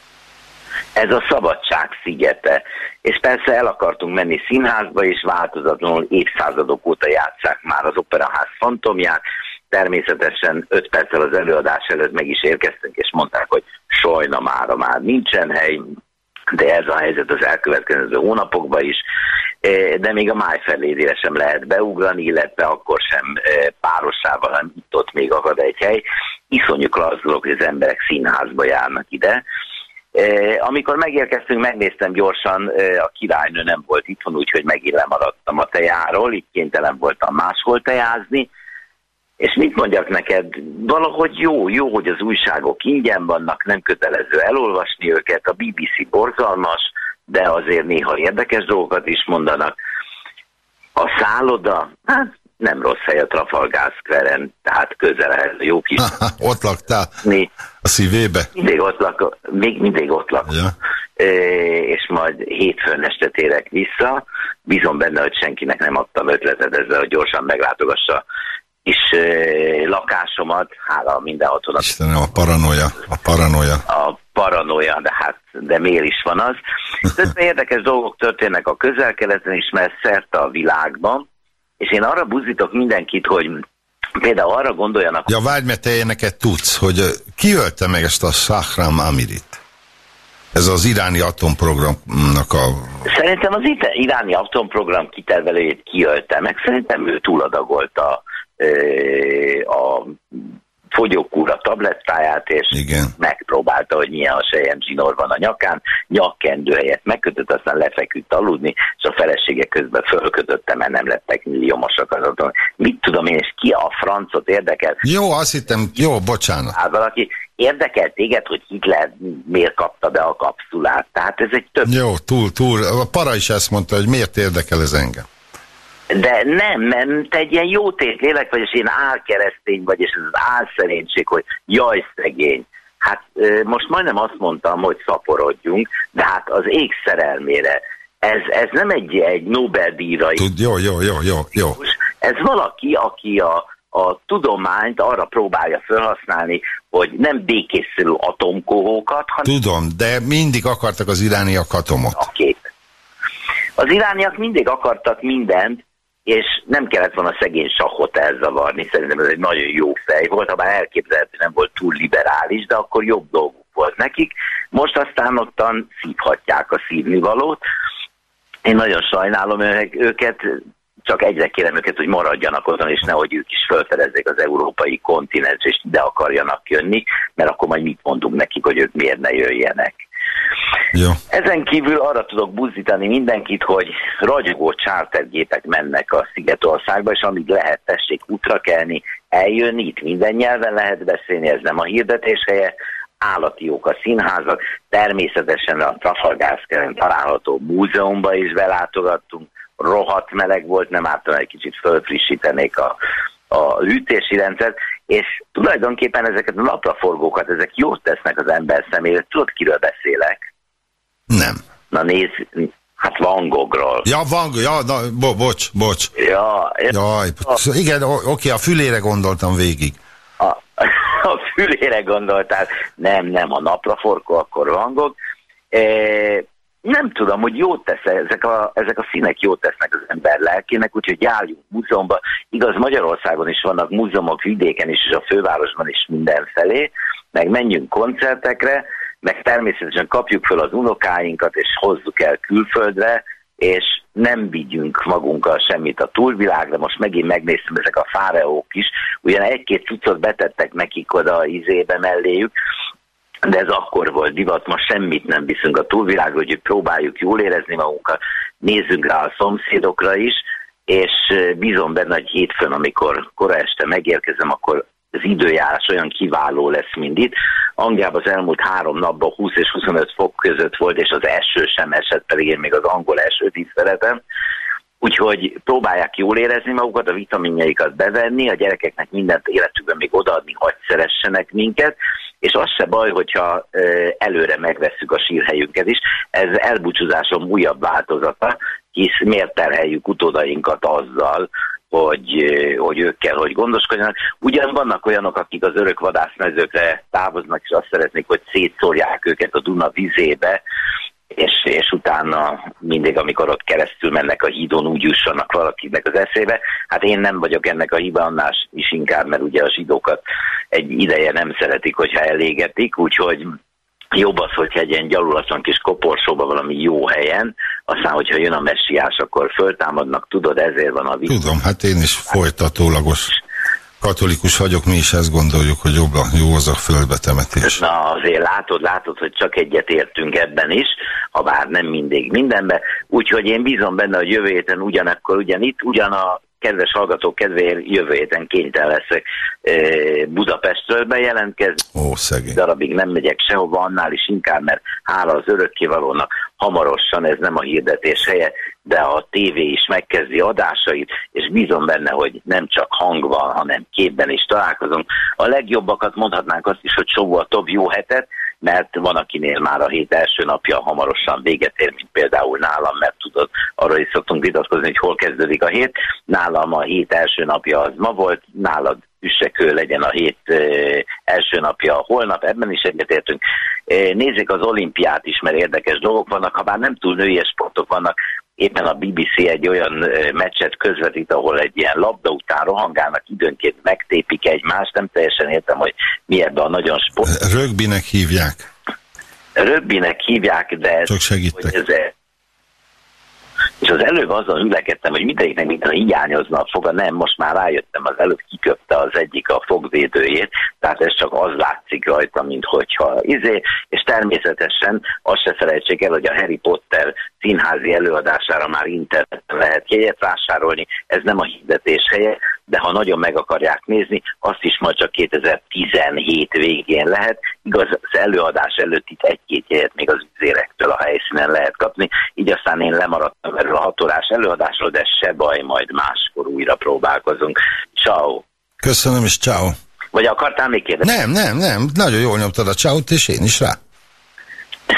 Ez a szabadság szigete. És persze el akartunk menni színházba, és változatlanul évszázadok óta játszák már az operaház fantomját. Természetesen öt perccel az előadás előtt meg is érkeztünk, és mondták, hogy sajna mára már nincsen hely, de ez a helyzet az elkövetkező hónapokban is, de még a májfelédére sem lehet beugrani, illetve akkor sem párosával, hanem itt-ott még akad egy hely. Iszonyú klassz dolog, hogy az emberek színházba járnak ide. Amikor megérkeztünk, megnéztem gyorsan, a királynő nem volt itthon, úgyhogy megint lemaradtam a tejáról, itt kénytelen voltam máshol tejázni, és mit mondjak neked, valahogy jó, jó, hogy az újságok ingyen vannak, nem kötelező elolvasni őket, a BBC borzalmas, de azért néha érdekes dolgokat is mondanak. A szálloda, hát nem rossz hely a Trafalgar Square-en, tehát közel jó kis... (laughs) ott laktál? A szívébe? Mindig ott lak, még mindig ott lak. Ja. E, és majd hétfőn este térek vissza. Bízom benne, hogy senkinek nem adtam ötletet ezzel, hogy gyorsan meglátogassa is e, lakásomat, hála mindenhatónak. Istenem, a paranoia, a paranoia. A paranoia, de hát, de miért is van az? Több (laughs) érdekes dolgok történnek a közel-keleten is, mert szerte a világban, és én arra buzítok mindenkit, hogy például arra gondoljanak... Ja, várj, mert te ilyeneket tudsz, hogy ki ölte meg ezt a Sahram Amirit? Ez az iráni atomprogramnak a... Szerintem az iráni atomprogram kitervelőjét kiölte meg. Szerintem ő túladagolta a fogyókúra tablettáját, és Igen. megpróbálta, hogy milyen a sejem zsinór van a nyakán, nyakkendő helyett megkötött, aztán lefeküdt aludni, és a felesége közben fölkötötte, mert nem lettek milliómosak az otthon. Mit tudom én, és ki a francot érdekel? Jó, azt hittem, jó, bocsánat. Hát valaki érdekel téged, hogy Hitler miért kapta be a kapszulát, tehát ez egy több... Jó, túl, túl, a para is ezt mondta, hogy miért érdekel ez engem. De nem, mert te egy ilyen jó lélek vagy, és én álkeresztény vagy, és ez az álszerénység, hogy jaj, szegény. Hát most majdnem azt mondtam, hogy szaporodjunk, de hát az ég szerelmére. Ez, ez nem egy, egy Nobel-díjra. Jó, jó, jó, jó, jó. Ez valaki, aki a, a tudományt arra próbálja felhasználni, hogy nem békészülő atomkohókat, hanem Tudom, de mindig akartak az irániak atomot. a kép. Az irániak mindig akartak mindent, és nem kellett volna szegény sahot elzavarni. Szerintem ez egy nagyon jó fej volt, ha bár elképzelhető nem volt túl liberális, de akkor jobb dolguk volt nekik. Most aztán ottan szívhatják a szívnivalót. Én nagyon sajnálom őket, csak egyre kérem őket, hogy maradjanak otthon, és nehogy ők is felfedezzék az európai kontinens, és ide akarjanak jönni, mert akkor majd mit mondunk nekik, hogy ők miért ne jöjjenek. Jó. Ezen kívül arra tudok buzdítani mindenkit, hogy ragyogó chartergépek mennek a Szigetországba, és amíg lehet, tessék útra kelni, eljönni, itt minden nyelven lehet beszélni, ez nem a hirdetés helye, állati jók a színházak, természetesen a Trafalgar található múzeumba is belátogattunk, rohadt meleg volt, nem ártam egy kicsit fölfrissítenék a, a hűtési rendszert, és tulajdonképpen ezeket a napraforgókat, ezek jót tesznek az ember szemére. Tudod, kiről beszélek? Nem. Na nézd, hát Van Goghról. Ja, van, ja, na, bo, bocs, bocs. Ja, Jaj, igen, o- oké, a fülére gondoltam végig. a, (laughs) a fülére gondoltál, nem, nem, a napraforgó, akkor Van Gogh. E, nem tudom, hogy jót tesz, ezek a, ezek a színek jót tesznek az ember lelkének, úgyhogy járjunk múzeumba. Igaz, Magyarországon is vannak múzeumok, vidéken is, és a fővárosban is mindenfelé, meg menjünk koncertekre, meg természetesen kapjuk föl az unokáinkat, és hozzuk el külföldre, és nem vigyünk magunkkal semmit a túlvilágra. Most megint megnéztem, ezek a fáreók is, ugyan egy-két cuccot betettek nekik oda a izébe melléjük, de ez akkor volt divat, most semmit nem viszünk a túlvilágra, hogy próbáljuk jól érezni magunkat, nézzünk rá a szomszédokra is, és bízom benne, hogy hétfőn, amikor kora este megérkezem, akkor az időjárás olyan kiváló lesz, mint itt. Angliában az elmúlt három napban 20 és 25 fok között volt, és az eső sem esett, pedig én még az angol esőt is szeretem. Úgyhogy próbálják jól érezni magukat, a vitaminjaikat bevenni, a gyerekeknek mindent életükben még odaadni, hogy szeressenek minket, és az se baj, hogyha előre megvesszük a sírhelyünket is. Ez elbúcsúzásom újabb változata, hisz miért terheljük utódainkat azzal, hogy, hogy ők kell, hogy gondoskodjanak. Ugyan vannak olyanok, akik az örök vadászmezőkre távoznak, és azt szeretnék, hogy szétszórják őket a Duna vizébe, és, és utána mindig, amikor ott keresztül mennek a hídon, úgy jussanak valakinek az eszébe. Hát én nem vagyok ennek a hiba, annál is inkább, mert ugye a zsidókat egy ideje nem szeretik, hogyha elégetik, úgyhogy jobb az, hogyha egy ilyen gyalulatlan kis koporsóba valami jó helyen, aztán, hogyha jön a messiás, akkor föltámadnak, tudod, ezért van a vicc. Tudom, hát én is folytatólagos katolikus vagyok, mi is ezt gondoljuk, hogy jobb a, jó az a földbetemetés. Na azért látod, látod, hogy csak egyet értünk ebben is, ha bár nem mindig mindenben. Úgyhogy én bízom benne, hogy jövő héten ugyanakkor, ugyanitt, ugyan a kedves hallgatók kedvéért jövő héten kénytelen leszek eh, Budapestről bejelentkezni. Ó, szegény. darabig nem megyek sehova, annál is inkább, mert hála az örökkévalónak hamarosan, ez nem a hirdetés helye, de a tévé is megkezdi adásait, és bízom benne, hogy nem csak hang van, hanem képben is találkozunk. A legjobbakat mondhatnánk azt is, hogy sokkal több jó hetet, mert van, akinél már a hét első napja hamarosan véget ér, mint például nálam, mert tudod, arra is szoktunk vitatkozni, hogy hol kezdődik a hét. Nálam a hét első napja az ma volt, nálad üssekő legyen a hét első napja holnap, ebben is egyetértünk. Nézzék az olimpiát is, mert érdekes dolgok vannak, ha bár nem túl női sportok vannak, éppen a BBC egy olyan meccset közvetít, ahol egy ilyen labda után rohangálnak, időnként megtépik egymást, nem teljesen értem, hogy mi ebben a nagyon sport. Rögbinek hívják. Röbbinek hívják, de Csak segítek. ez, és az előbb azon üllekedtem, hogy mindegyiknek mintha hiányozna a foga, nem, most már rájöttem, az előbb kiköpte az egyik a fogvédőjét, tehát ez csak az látszik rajta, mint hogyha izé, és természetesen azt se felejtsék el, hogy a Harry Potter színházi előadására már interneten lehet jegyet vásárolni, ez nem a hirdetés helye, de ha nagyon meg akarják nézni, azt is majd csak 2017 végén lehet. Igaz, az előadás előtt itt egy-két jegyet még az üzérektől a helyszínen lehet kapni, így aztán én lemaradtam erről a hatórás előadásról, de se baj, majd máskor újra próbálkozunk. Ciao. Köszönöm, és ciao. Vagy akartál még kérdezni? Nem, nem, nem, nagyon jól nyomtad a csáut, és én is rá.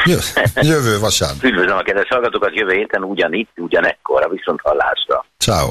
Jö- (laughs) Jövő vasárnap. Üdvözlöm a kedves hallgatókat jövő héten ugyanitt, ugyanekkor, a viszont hallásra. Ciao.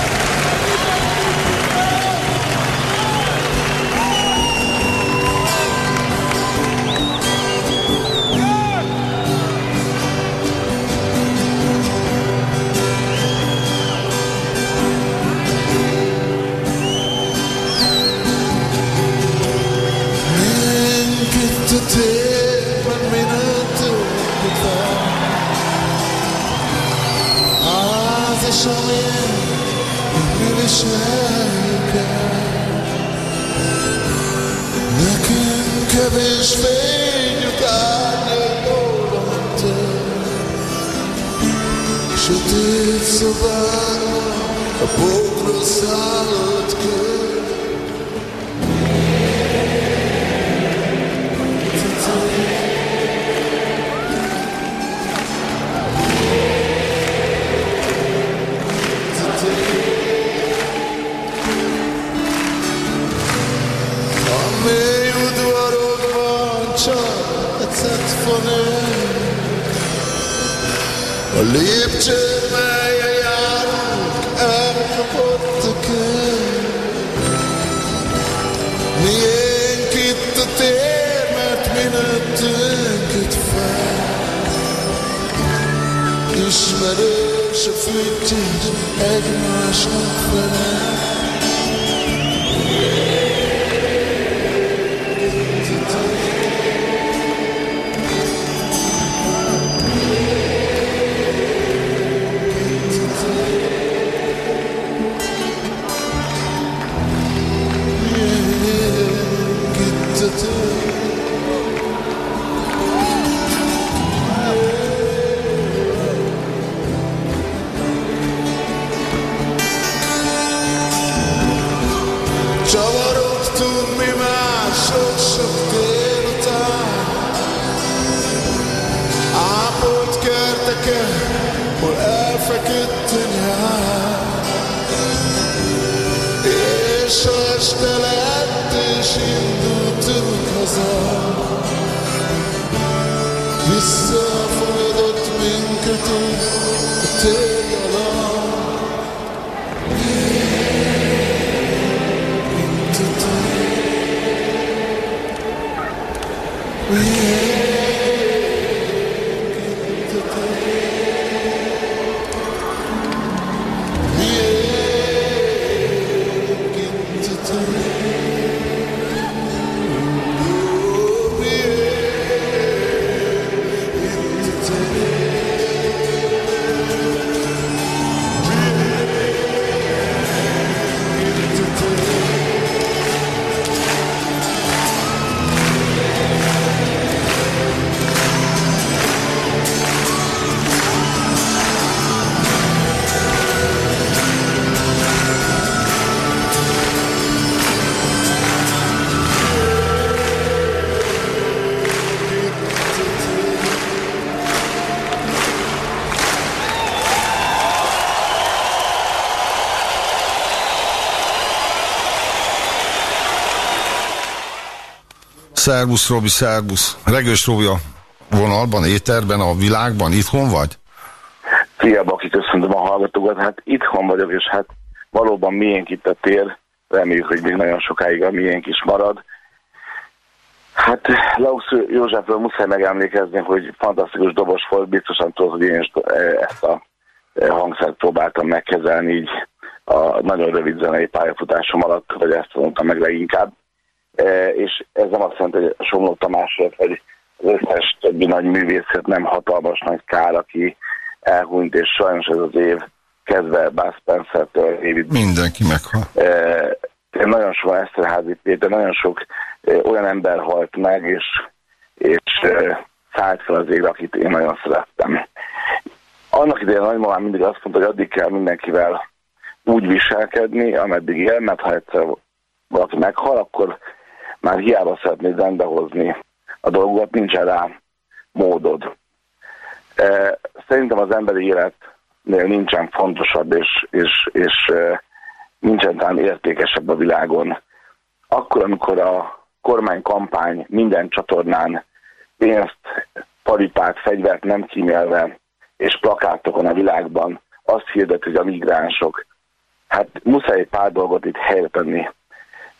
kevés fényük árnyékból a tér. Sötét szobában a A lépcső, melyen járunk, elkapott a kő Miénk itt a tér, mert mi nőttünk itt fel. Ismerős a fűtés egymásnak felel este lett, és indultunk haza Szerbusz, Robi, szerbusz. Regős Robi a vonalban, éterben, a világban, itthon vagy? Szia, Baki, köszöntöm a hallgatókat. Hát itthon vagyok, és hát valóban miénk itt a tér. Reméljük, hogy még nagyon sokáig a miénk is marad. Hát Lausz Józsefről muszáj megemlékezni, hogy fantasztikus dobos volt, biztosan tudod, hogy én is eh, ezt a eh, hangszert próbáltam megkezelni így a nagyon rövid zenei pályafutásom alatt, vagy ezt mondtam meg leginkább. E, és ez nem azt jelenti, hogy Somló Tamásért, vagy az összes többi nagy művészet nem hatalmas nagy kár, aki elhunyt, és sajnos ez az év kezdve Buzz Spencer-től David Mindenki meghal. Eh, nagyon sok Eszterházi Péter, nagyon sok eh, olyan ember halt meg, és, és szállt fel az égre, akit én nagyon szerettem. Annak idején nagymamám mindig azt mondta, hogy addig kell mindenkivel úgy viselkedni, ameddig él, mert ha egyszer valaki meghal, akkor már hiába szeretnéd rendbehozni a dolgokat, nincsen rá módod. Eh, Szerintem az emberi életnél nincsen fontosabb és, és, és eh, nincsen talán értékesebb a világon. Akkor, amikor a kormánykampány minden csatornán pénzt, paripát, fegyvert nem kímélve, és plakátokon a világban azt hirdet, hogy a migránsok. Hát muszáj egy pár dolgot itt helyre tenni.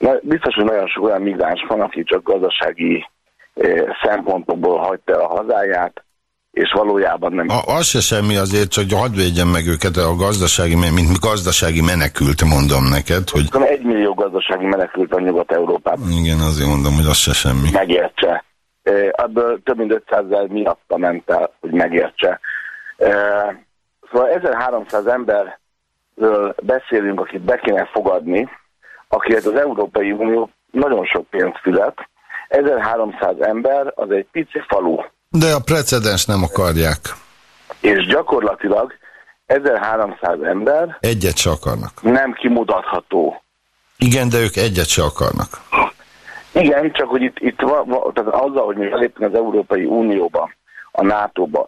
Na, biztos, hogy nagyon sok olyan migráns van, aki csak gazdasági eh, szempontokból hagyta el a hazáját, és valójában nem. A, az se semmi azért, csak hadd védjem meg őket a gazdasági, mint gazdasági menekült, mondom neked, hogy egy millió gazdasági menekült van Nyugat-Európában. igen, azért mondom, hogy az se semmi. megértse. Eh, Ebből több mint 500 ezer miatta ment el, hogy megértse. Eh, Szóval 1300 emberről beszélünk, akit be kéne fogadni, akiket az Európai Unió nagyon sok pénzt fizet. 1300 ember az egy pici falu, De a precedens nem akarják. és gyakorlatilag 1300 ember Egyet se akarnak. nem kimutatható. Igen, de ők egyet se akarnak. Igen, csak hogy itt, itt va, va, tehát azzal, hogy mi belépünk az Európai Unióba, a NATO-ba,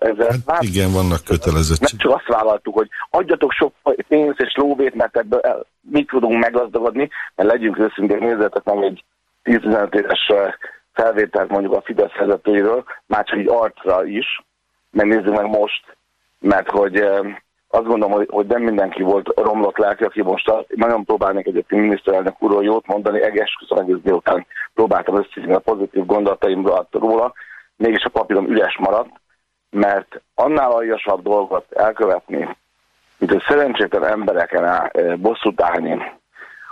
hát, Igen, vannak kötelezettség. nem csak azt vállaltuk, hogy adjatok sok pénzt és lóvét, mert ebből el- mit tudunk meggazdagodni, mert legyünk őszintén, nézzetek meg egy 10-15 éves felvételt mondjuk a Fidesz vezetőiről, már csak így arcra is, mert nézzük meg most, mert hogy azt gondolom, hogy, hogy nem mindenki volt romlott lelki, aki most a, nagyon próbálnék egyébként miniszterelnök úrról jót mondani, egész egész délután próbáltam összezni a pozitív gondolataimról róla, mégis a papírom üres maradt, mert annál aljasabb dolgot elkövetni, mint hogy szerencsétlen embereken bosszút állni,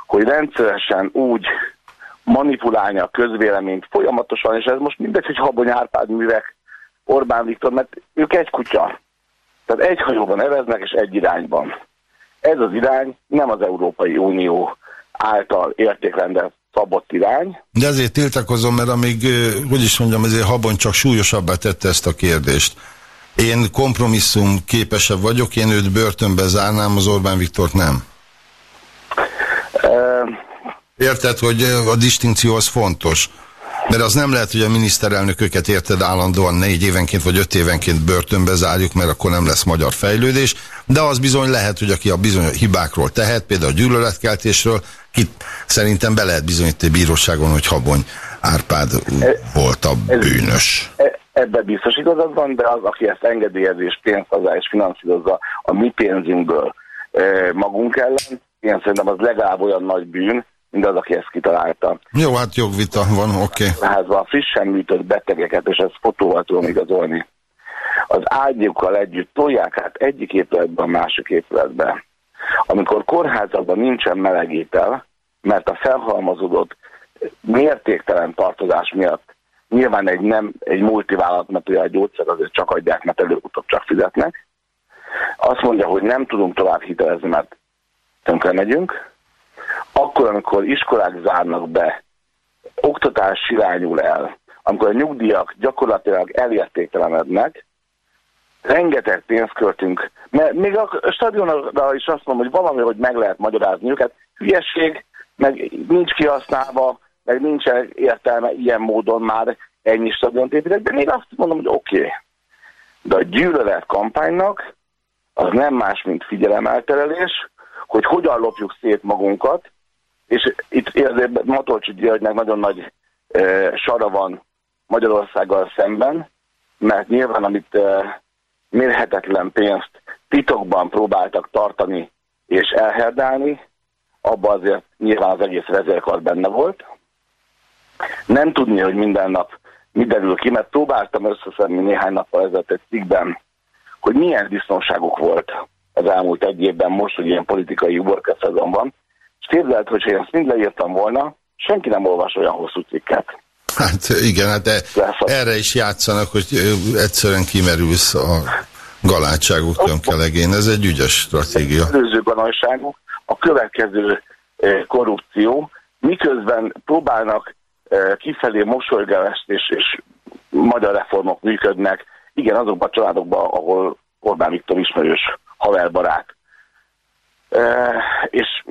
hogy rendszeresen úgy manipulálni a közvéleményt folyamatosan, és ez most mindegy, hogy Habony Árpád művek, Orbán Viktor, mert ők egy kutya. Tehát egy hajóban neveznek, és egy irányban. Ez az irány nem az Európai Unió által értékrendelt szabott irány, De ezért tiltakozom, mert amíg, hogy is mondjam, ezért Habon csak súlyosabbá tette ezt a kérdést. Én kompromisszum képesebb vagyok, én őt börtönbe zárnám, az Orbán Viktort nem. Érted, hogy a distinkció az fontos? Mert az nem lehet, hogy a miniszterelnököket érted állandóan négy évenként vagy öt évenként börtönbe zárjuk, mert akkor nem lesz magyar fejlődés, de az bizony lehet, hogy aki a bizony hibákról tehet, például a gyűlöletkeltésről, itt szerintem be lehet bizonyítani bíróságon, hogy Habony Árpád volt a bűnös. E- Ebben biztos igazad van, de az, aki ezt engedélyezi és pénzt hozzá és finanszírozza a mi pénzünkből e, magunk ellen, én szerintem az legalább olyan nagy bűn, mint az, aki ezt kitalálta. Jó, hát jogvita van, oké. Okay. Házban a frissen műtött betegeket, és ezt fotóval tudom igazolni, az ágyukkal együtt tolják át egyik épületbe a másik épületbe. Amikor kórházakban nincsen melegétel, mert a felhalmozódott mértéktelen tartozás miatt nyilván egy nem egy multivállalat, mert ugye a gyógyszer azért csak adják, mert előbb-utóbb csak fizetnek. Azt mondja, hogy nem tudunk tovább hitelezni, mert tönkre megyünk. Akkor, amikor iskolák zárnak be, oktatás irányul el, amikor a nyugdíjak gyakorlatilag elértéktelenednek, rengeteg pénzt költünk, mert még a stadionra is azt mondom, hogy valami, hogy meg lehet magyarázni őket, hülyeség, meg nincs kihasználva, meg nincs értelme ilyen módon már ennyi stadiont építek, de még azt mondom, hogy oké. Okay. De a gyűlölet kampánynak az nem más, mint figyelemelterelés, hogy hogyan lopjuk szét magunkat, és itt azért Matolcsi Györgynek nagyon nagy e, sara van Magyarországgal szemben, mert nyilván amit e, mérhetetlen pénzt titokban próbáltak tartani és elherdálni, abban azért nyilván az egész vezérkar benne volt. Nem tudni, hogy minden nap mi derül ki, mert próbáltam összeszedni néhány nappal ezelőtt egy cikkben, hogy milyen disznóságuk volt az elmúlt egy évben, most, hogy ilyen politikai uborka szezon van. És képzeld, hogyha én ezt mind leírtam volna, senki nem olvas olyan hosszú cikket. Hát igen, hát de erre is játszanak, hogy egyszerűen kimerülsz a galátságuk tömkelegén. Ez egy ügyes stratégia. Az előző gonoszságuk, a következő korrupció, miközben próbálnak kifelé mosolygást és, és magyar reformok működnek, igen, azokban a családokban, ahol Orbán Viktor ismerős haverbarát. E, és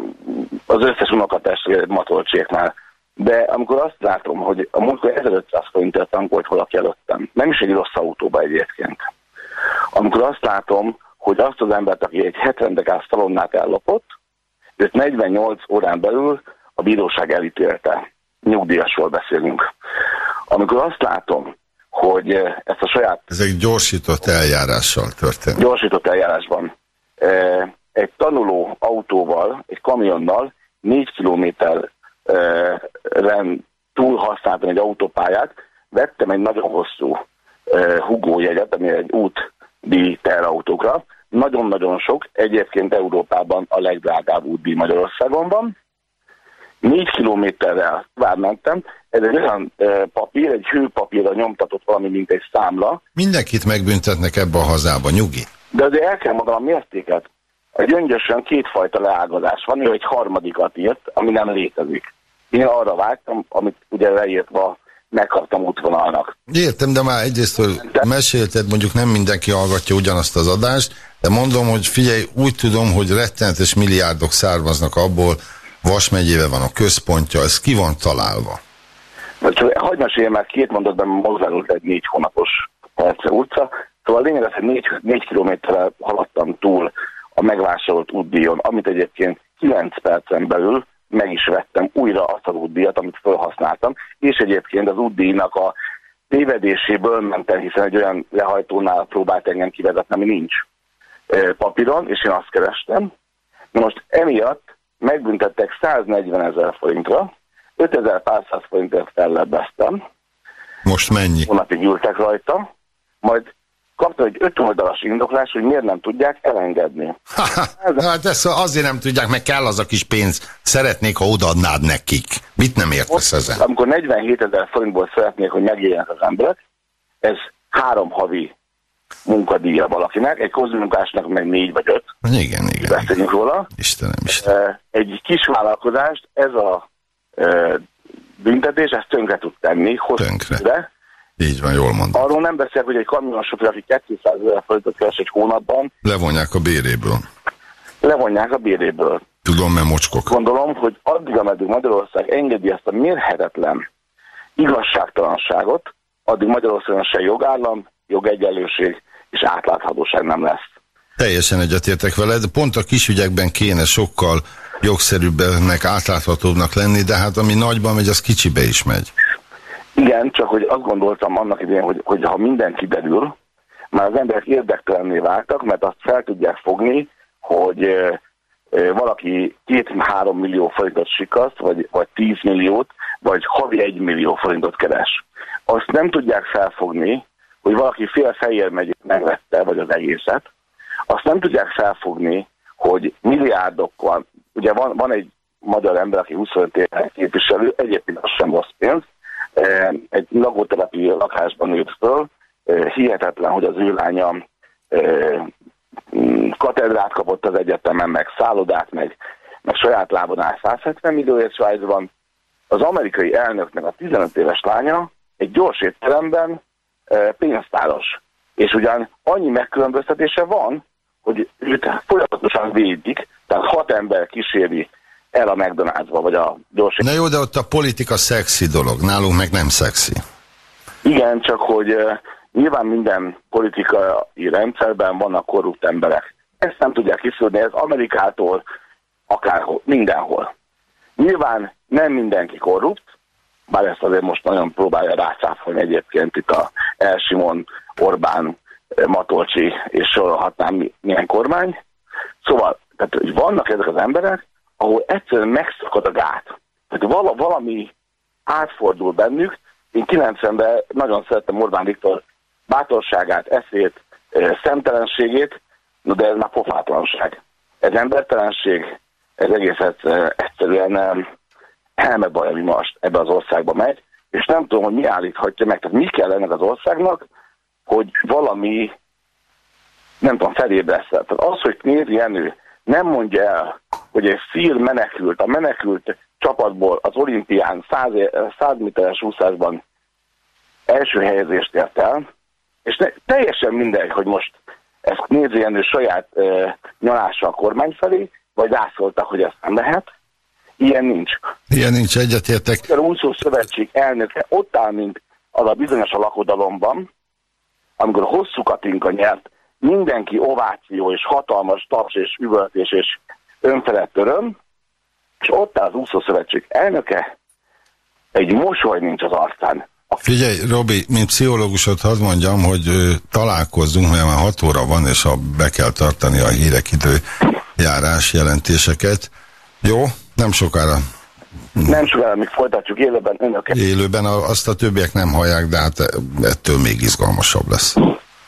az összes unokatestvére Matolcséknál. De amikor azt látom, hogy a múltkor 1500 forintért tankolt valaki előttem, nem is egy rossz autóba egyébként. Amikor azt látom, hogy azt az embert, aki egy 70 dekász talonnát ellopott, őt 48 órán belül a bíróság elítélte. Nyugdíjasról beszélünk. Amikor azt látom, hogy ezt a saját Ezek gyorsított eljárással történt. gyorsított eljárásban egy tanuló autóval, egy kamionnal négy kilométerren túl használtam egy autópályát, vettem egy nagyon hosszú uh, Hugo jegyet, ami egy útdíj terautókra. Nagyon-nagyon sok, egyébként Európában a legdrágább útdíj Magyarországon van. Négy kilométerrel vármentem, ez egy olyan papír, egy hőpapírra nyomtatott valami, mint egy számla, Mindenkit megbüntetnek ebbe a hazába, nyugi. De azért el kell mondanom a mértéket. Egy gyöngyösen kétfajta leágazás van, ő egy harmadikat írt, ami nem létezik. Én arra vágtam, amit ugye leírtva megkaptam útvonalnak. Értem, de már egyrészt, hogy mesélted, mondjuk nem mindenki hallgatja ugyanazt az adást, de mondom, hogy figyelj, úgy tudom, hogy rettenetes milliárdok származnak abból, Vas megyébe van a központja, ez ki van találva. Hagyd meséljem már két mondatban mozgálult egy négy hónapos Perce utca. Szóval a lényeg az, hogy négy, négy kilométerrel haladtam túl a megvásárolt útdíjon, amit egyébként 9 percen belül meg is vettem újra azt az útdíjat, amit felhasználtam, és egyébként az útdíjnak a tévedéséből mentem, hiszen egy olyan lehajtónál próbált engem kivezetni, ami nincs papíron, és én azt kerestem. Na most emiatt megbüntettek 140 ezer forintra, 5500 forintért fellebbeztem, Most mennyi? hónapig ültek rajta, majd kaptam egy öt oldalas indoklás, hogy miért nem tudják elengedni. Hát ezt azért nem tudják, meg kell az a kis pénz. Szeretnék, ha odaadnád nekik. Mit nem értesz ezen? Amikor 47 ezer forintból szeretnék, hogy megéljenek az emberek, ez három havi munkadíja valakinek, egy közmunkásnak meg négy vagy öt, Igen, igen. beszéljünk róla. Istenem, Istenem. Eh, Egy kis vállalkozást ez a eh, büntetés, ezt tönkre tud tenni, Tönkre. időre. Így van, jól mondom. Arról nem beszélek, hogy egy kamionosofőr, aki 200 ezer forintot keres egy hónapban, Levonják a béréből. levonják a béréből. Tudom, mert mocskok. Gondolom, hogy addig, ameddig Magyarország engedi ezt a mérhetetlen igazságtalanságot, addig Magyarországon se jogállam, jogegyenlőség és átláthatóság nem lesz. Teljesen egyetértek veled. Pont a kisügyekben kéne sokkal jogszerűbbnek, átláthatóbbnak lenni, de hát ami nagyban megy, az kicsibe is megy. Igen, csak hogy azt gondoltam annak idején, hogy, hogy ha minden kiderül, már az emberek érdektelenné váltak, mert azt fel tudják fogni, hogy ö, ö, valaki két-három millió forintot sikaszt, vagy, vagy 10 milliót, vagy havi egy millió forintot keres. Azt nem tudják felfogni, hogy valaki fél fejér megy megvette, vagy az egészet. Azt nem tudják felfogni, hogy milliárdokkal, ugye van, van egy magyar ember, aki 25 éve képviselő, egyébként az sem rossz pénz, egy lakótelepi lakásban nőtt föl, hihetetlen, hogy az ő lánya mm, katedrát kapott az egyetemen, meg szállodát, meg, meg saját lábon áll 170 millióért Svájcban. Az amerikai elnöknek a 15 éves lánya egy gyors étteremben pénztáros. És ugyan annyi megkülönböztetése van, hogy őt folyamatosan védik, tehát hat ember kíséri el a McDonald'sba, vagy a gyors Na jó, de ott a politika szexi dolog, nálunk meg nem szexi. Igen, csak hogy uh, nyilván minden politikai rendszerben vannak korrupt emberek. Ezt nem tudják kiszűrni, ez Amerikától akárhol, mindenhol. Nyilván nem mindenki korrupt, bár ezt azért most nagyon próbálja rácáfolni egyébként itt a Elsimon, Orbán, Matolcsi és sorolhatnám mi- milyen kormány. Szóval, tehát, hogy vannak ezek az emberek, ahol egyszerűen megszakad a gát. Tehát vala, valami átfordul bennük. Én 90-ben nagyon szerettem Orbán Viktor bátorságát, eszét, eh, szemtelenségét, no, de ez már pofátlanság. Ez embertelenség, ez egész eh, egyszerűen eh, elmebaj, ami most ebbe az országba megy, és nem tudom, hogy mi állíthatja meg. Tehát mi kell ennek az országnak, hogy valami, nem tudom, felébreszte. Tehát az, hogy Knézi Jenő nem mondja el, hogy egy fír menekült, a menekült csapatból az olimpián 100, 100 méteres úszásban első helyezést ért el, és ne, teljesen mindegy, hogy most ezt Knézi Jenő saját e, nyalása a kormány felé, vagy rászóltak, hogy ezt nem lehet. Ilyen nincs. Ilyen nincs, egyetértek. A úszó szövetség elnöke ott áll, mint az a bizonyos a lakodalomban, amikor hosszú Katinka nyert, mindenki ováció és hatalmas taps és üvöltés és önfelett öröm, és ott áll az úszószövetség elnöke, egy mosoly nincs az arcán. Figyelj, Robi, mint pszichológusot hadd mondjam, hogy ö, találkozzunk, mert már 6 óra van, és ha be kell tartani a hírek időjárás jelentéseket. Jó? Nem sokára Nem sokára még folytatjuk élőben önöket. élőben, a- azt a többiek nem hallják, de hát ettől még izgalmasabb lesz.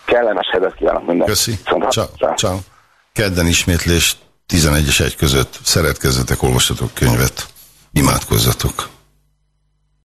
Kellemes hetet kívánok mindenkinek. Köszi. Ciao. hallásra. Ciao. Kedden ismétlés 11 és 1 között. Szeretkezzetek, olvassatok könyvet, imádkozzatok.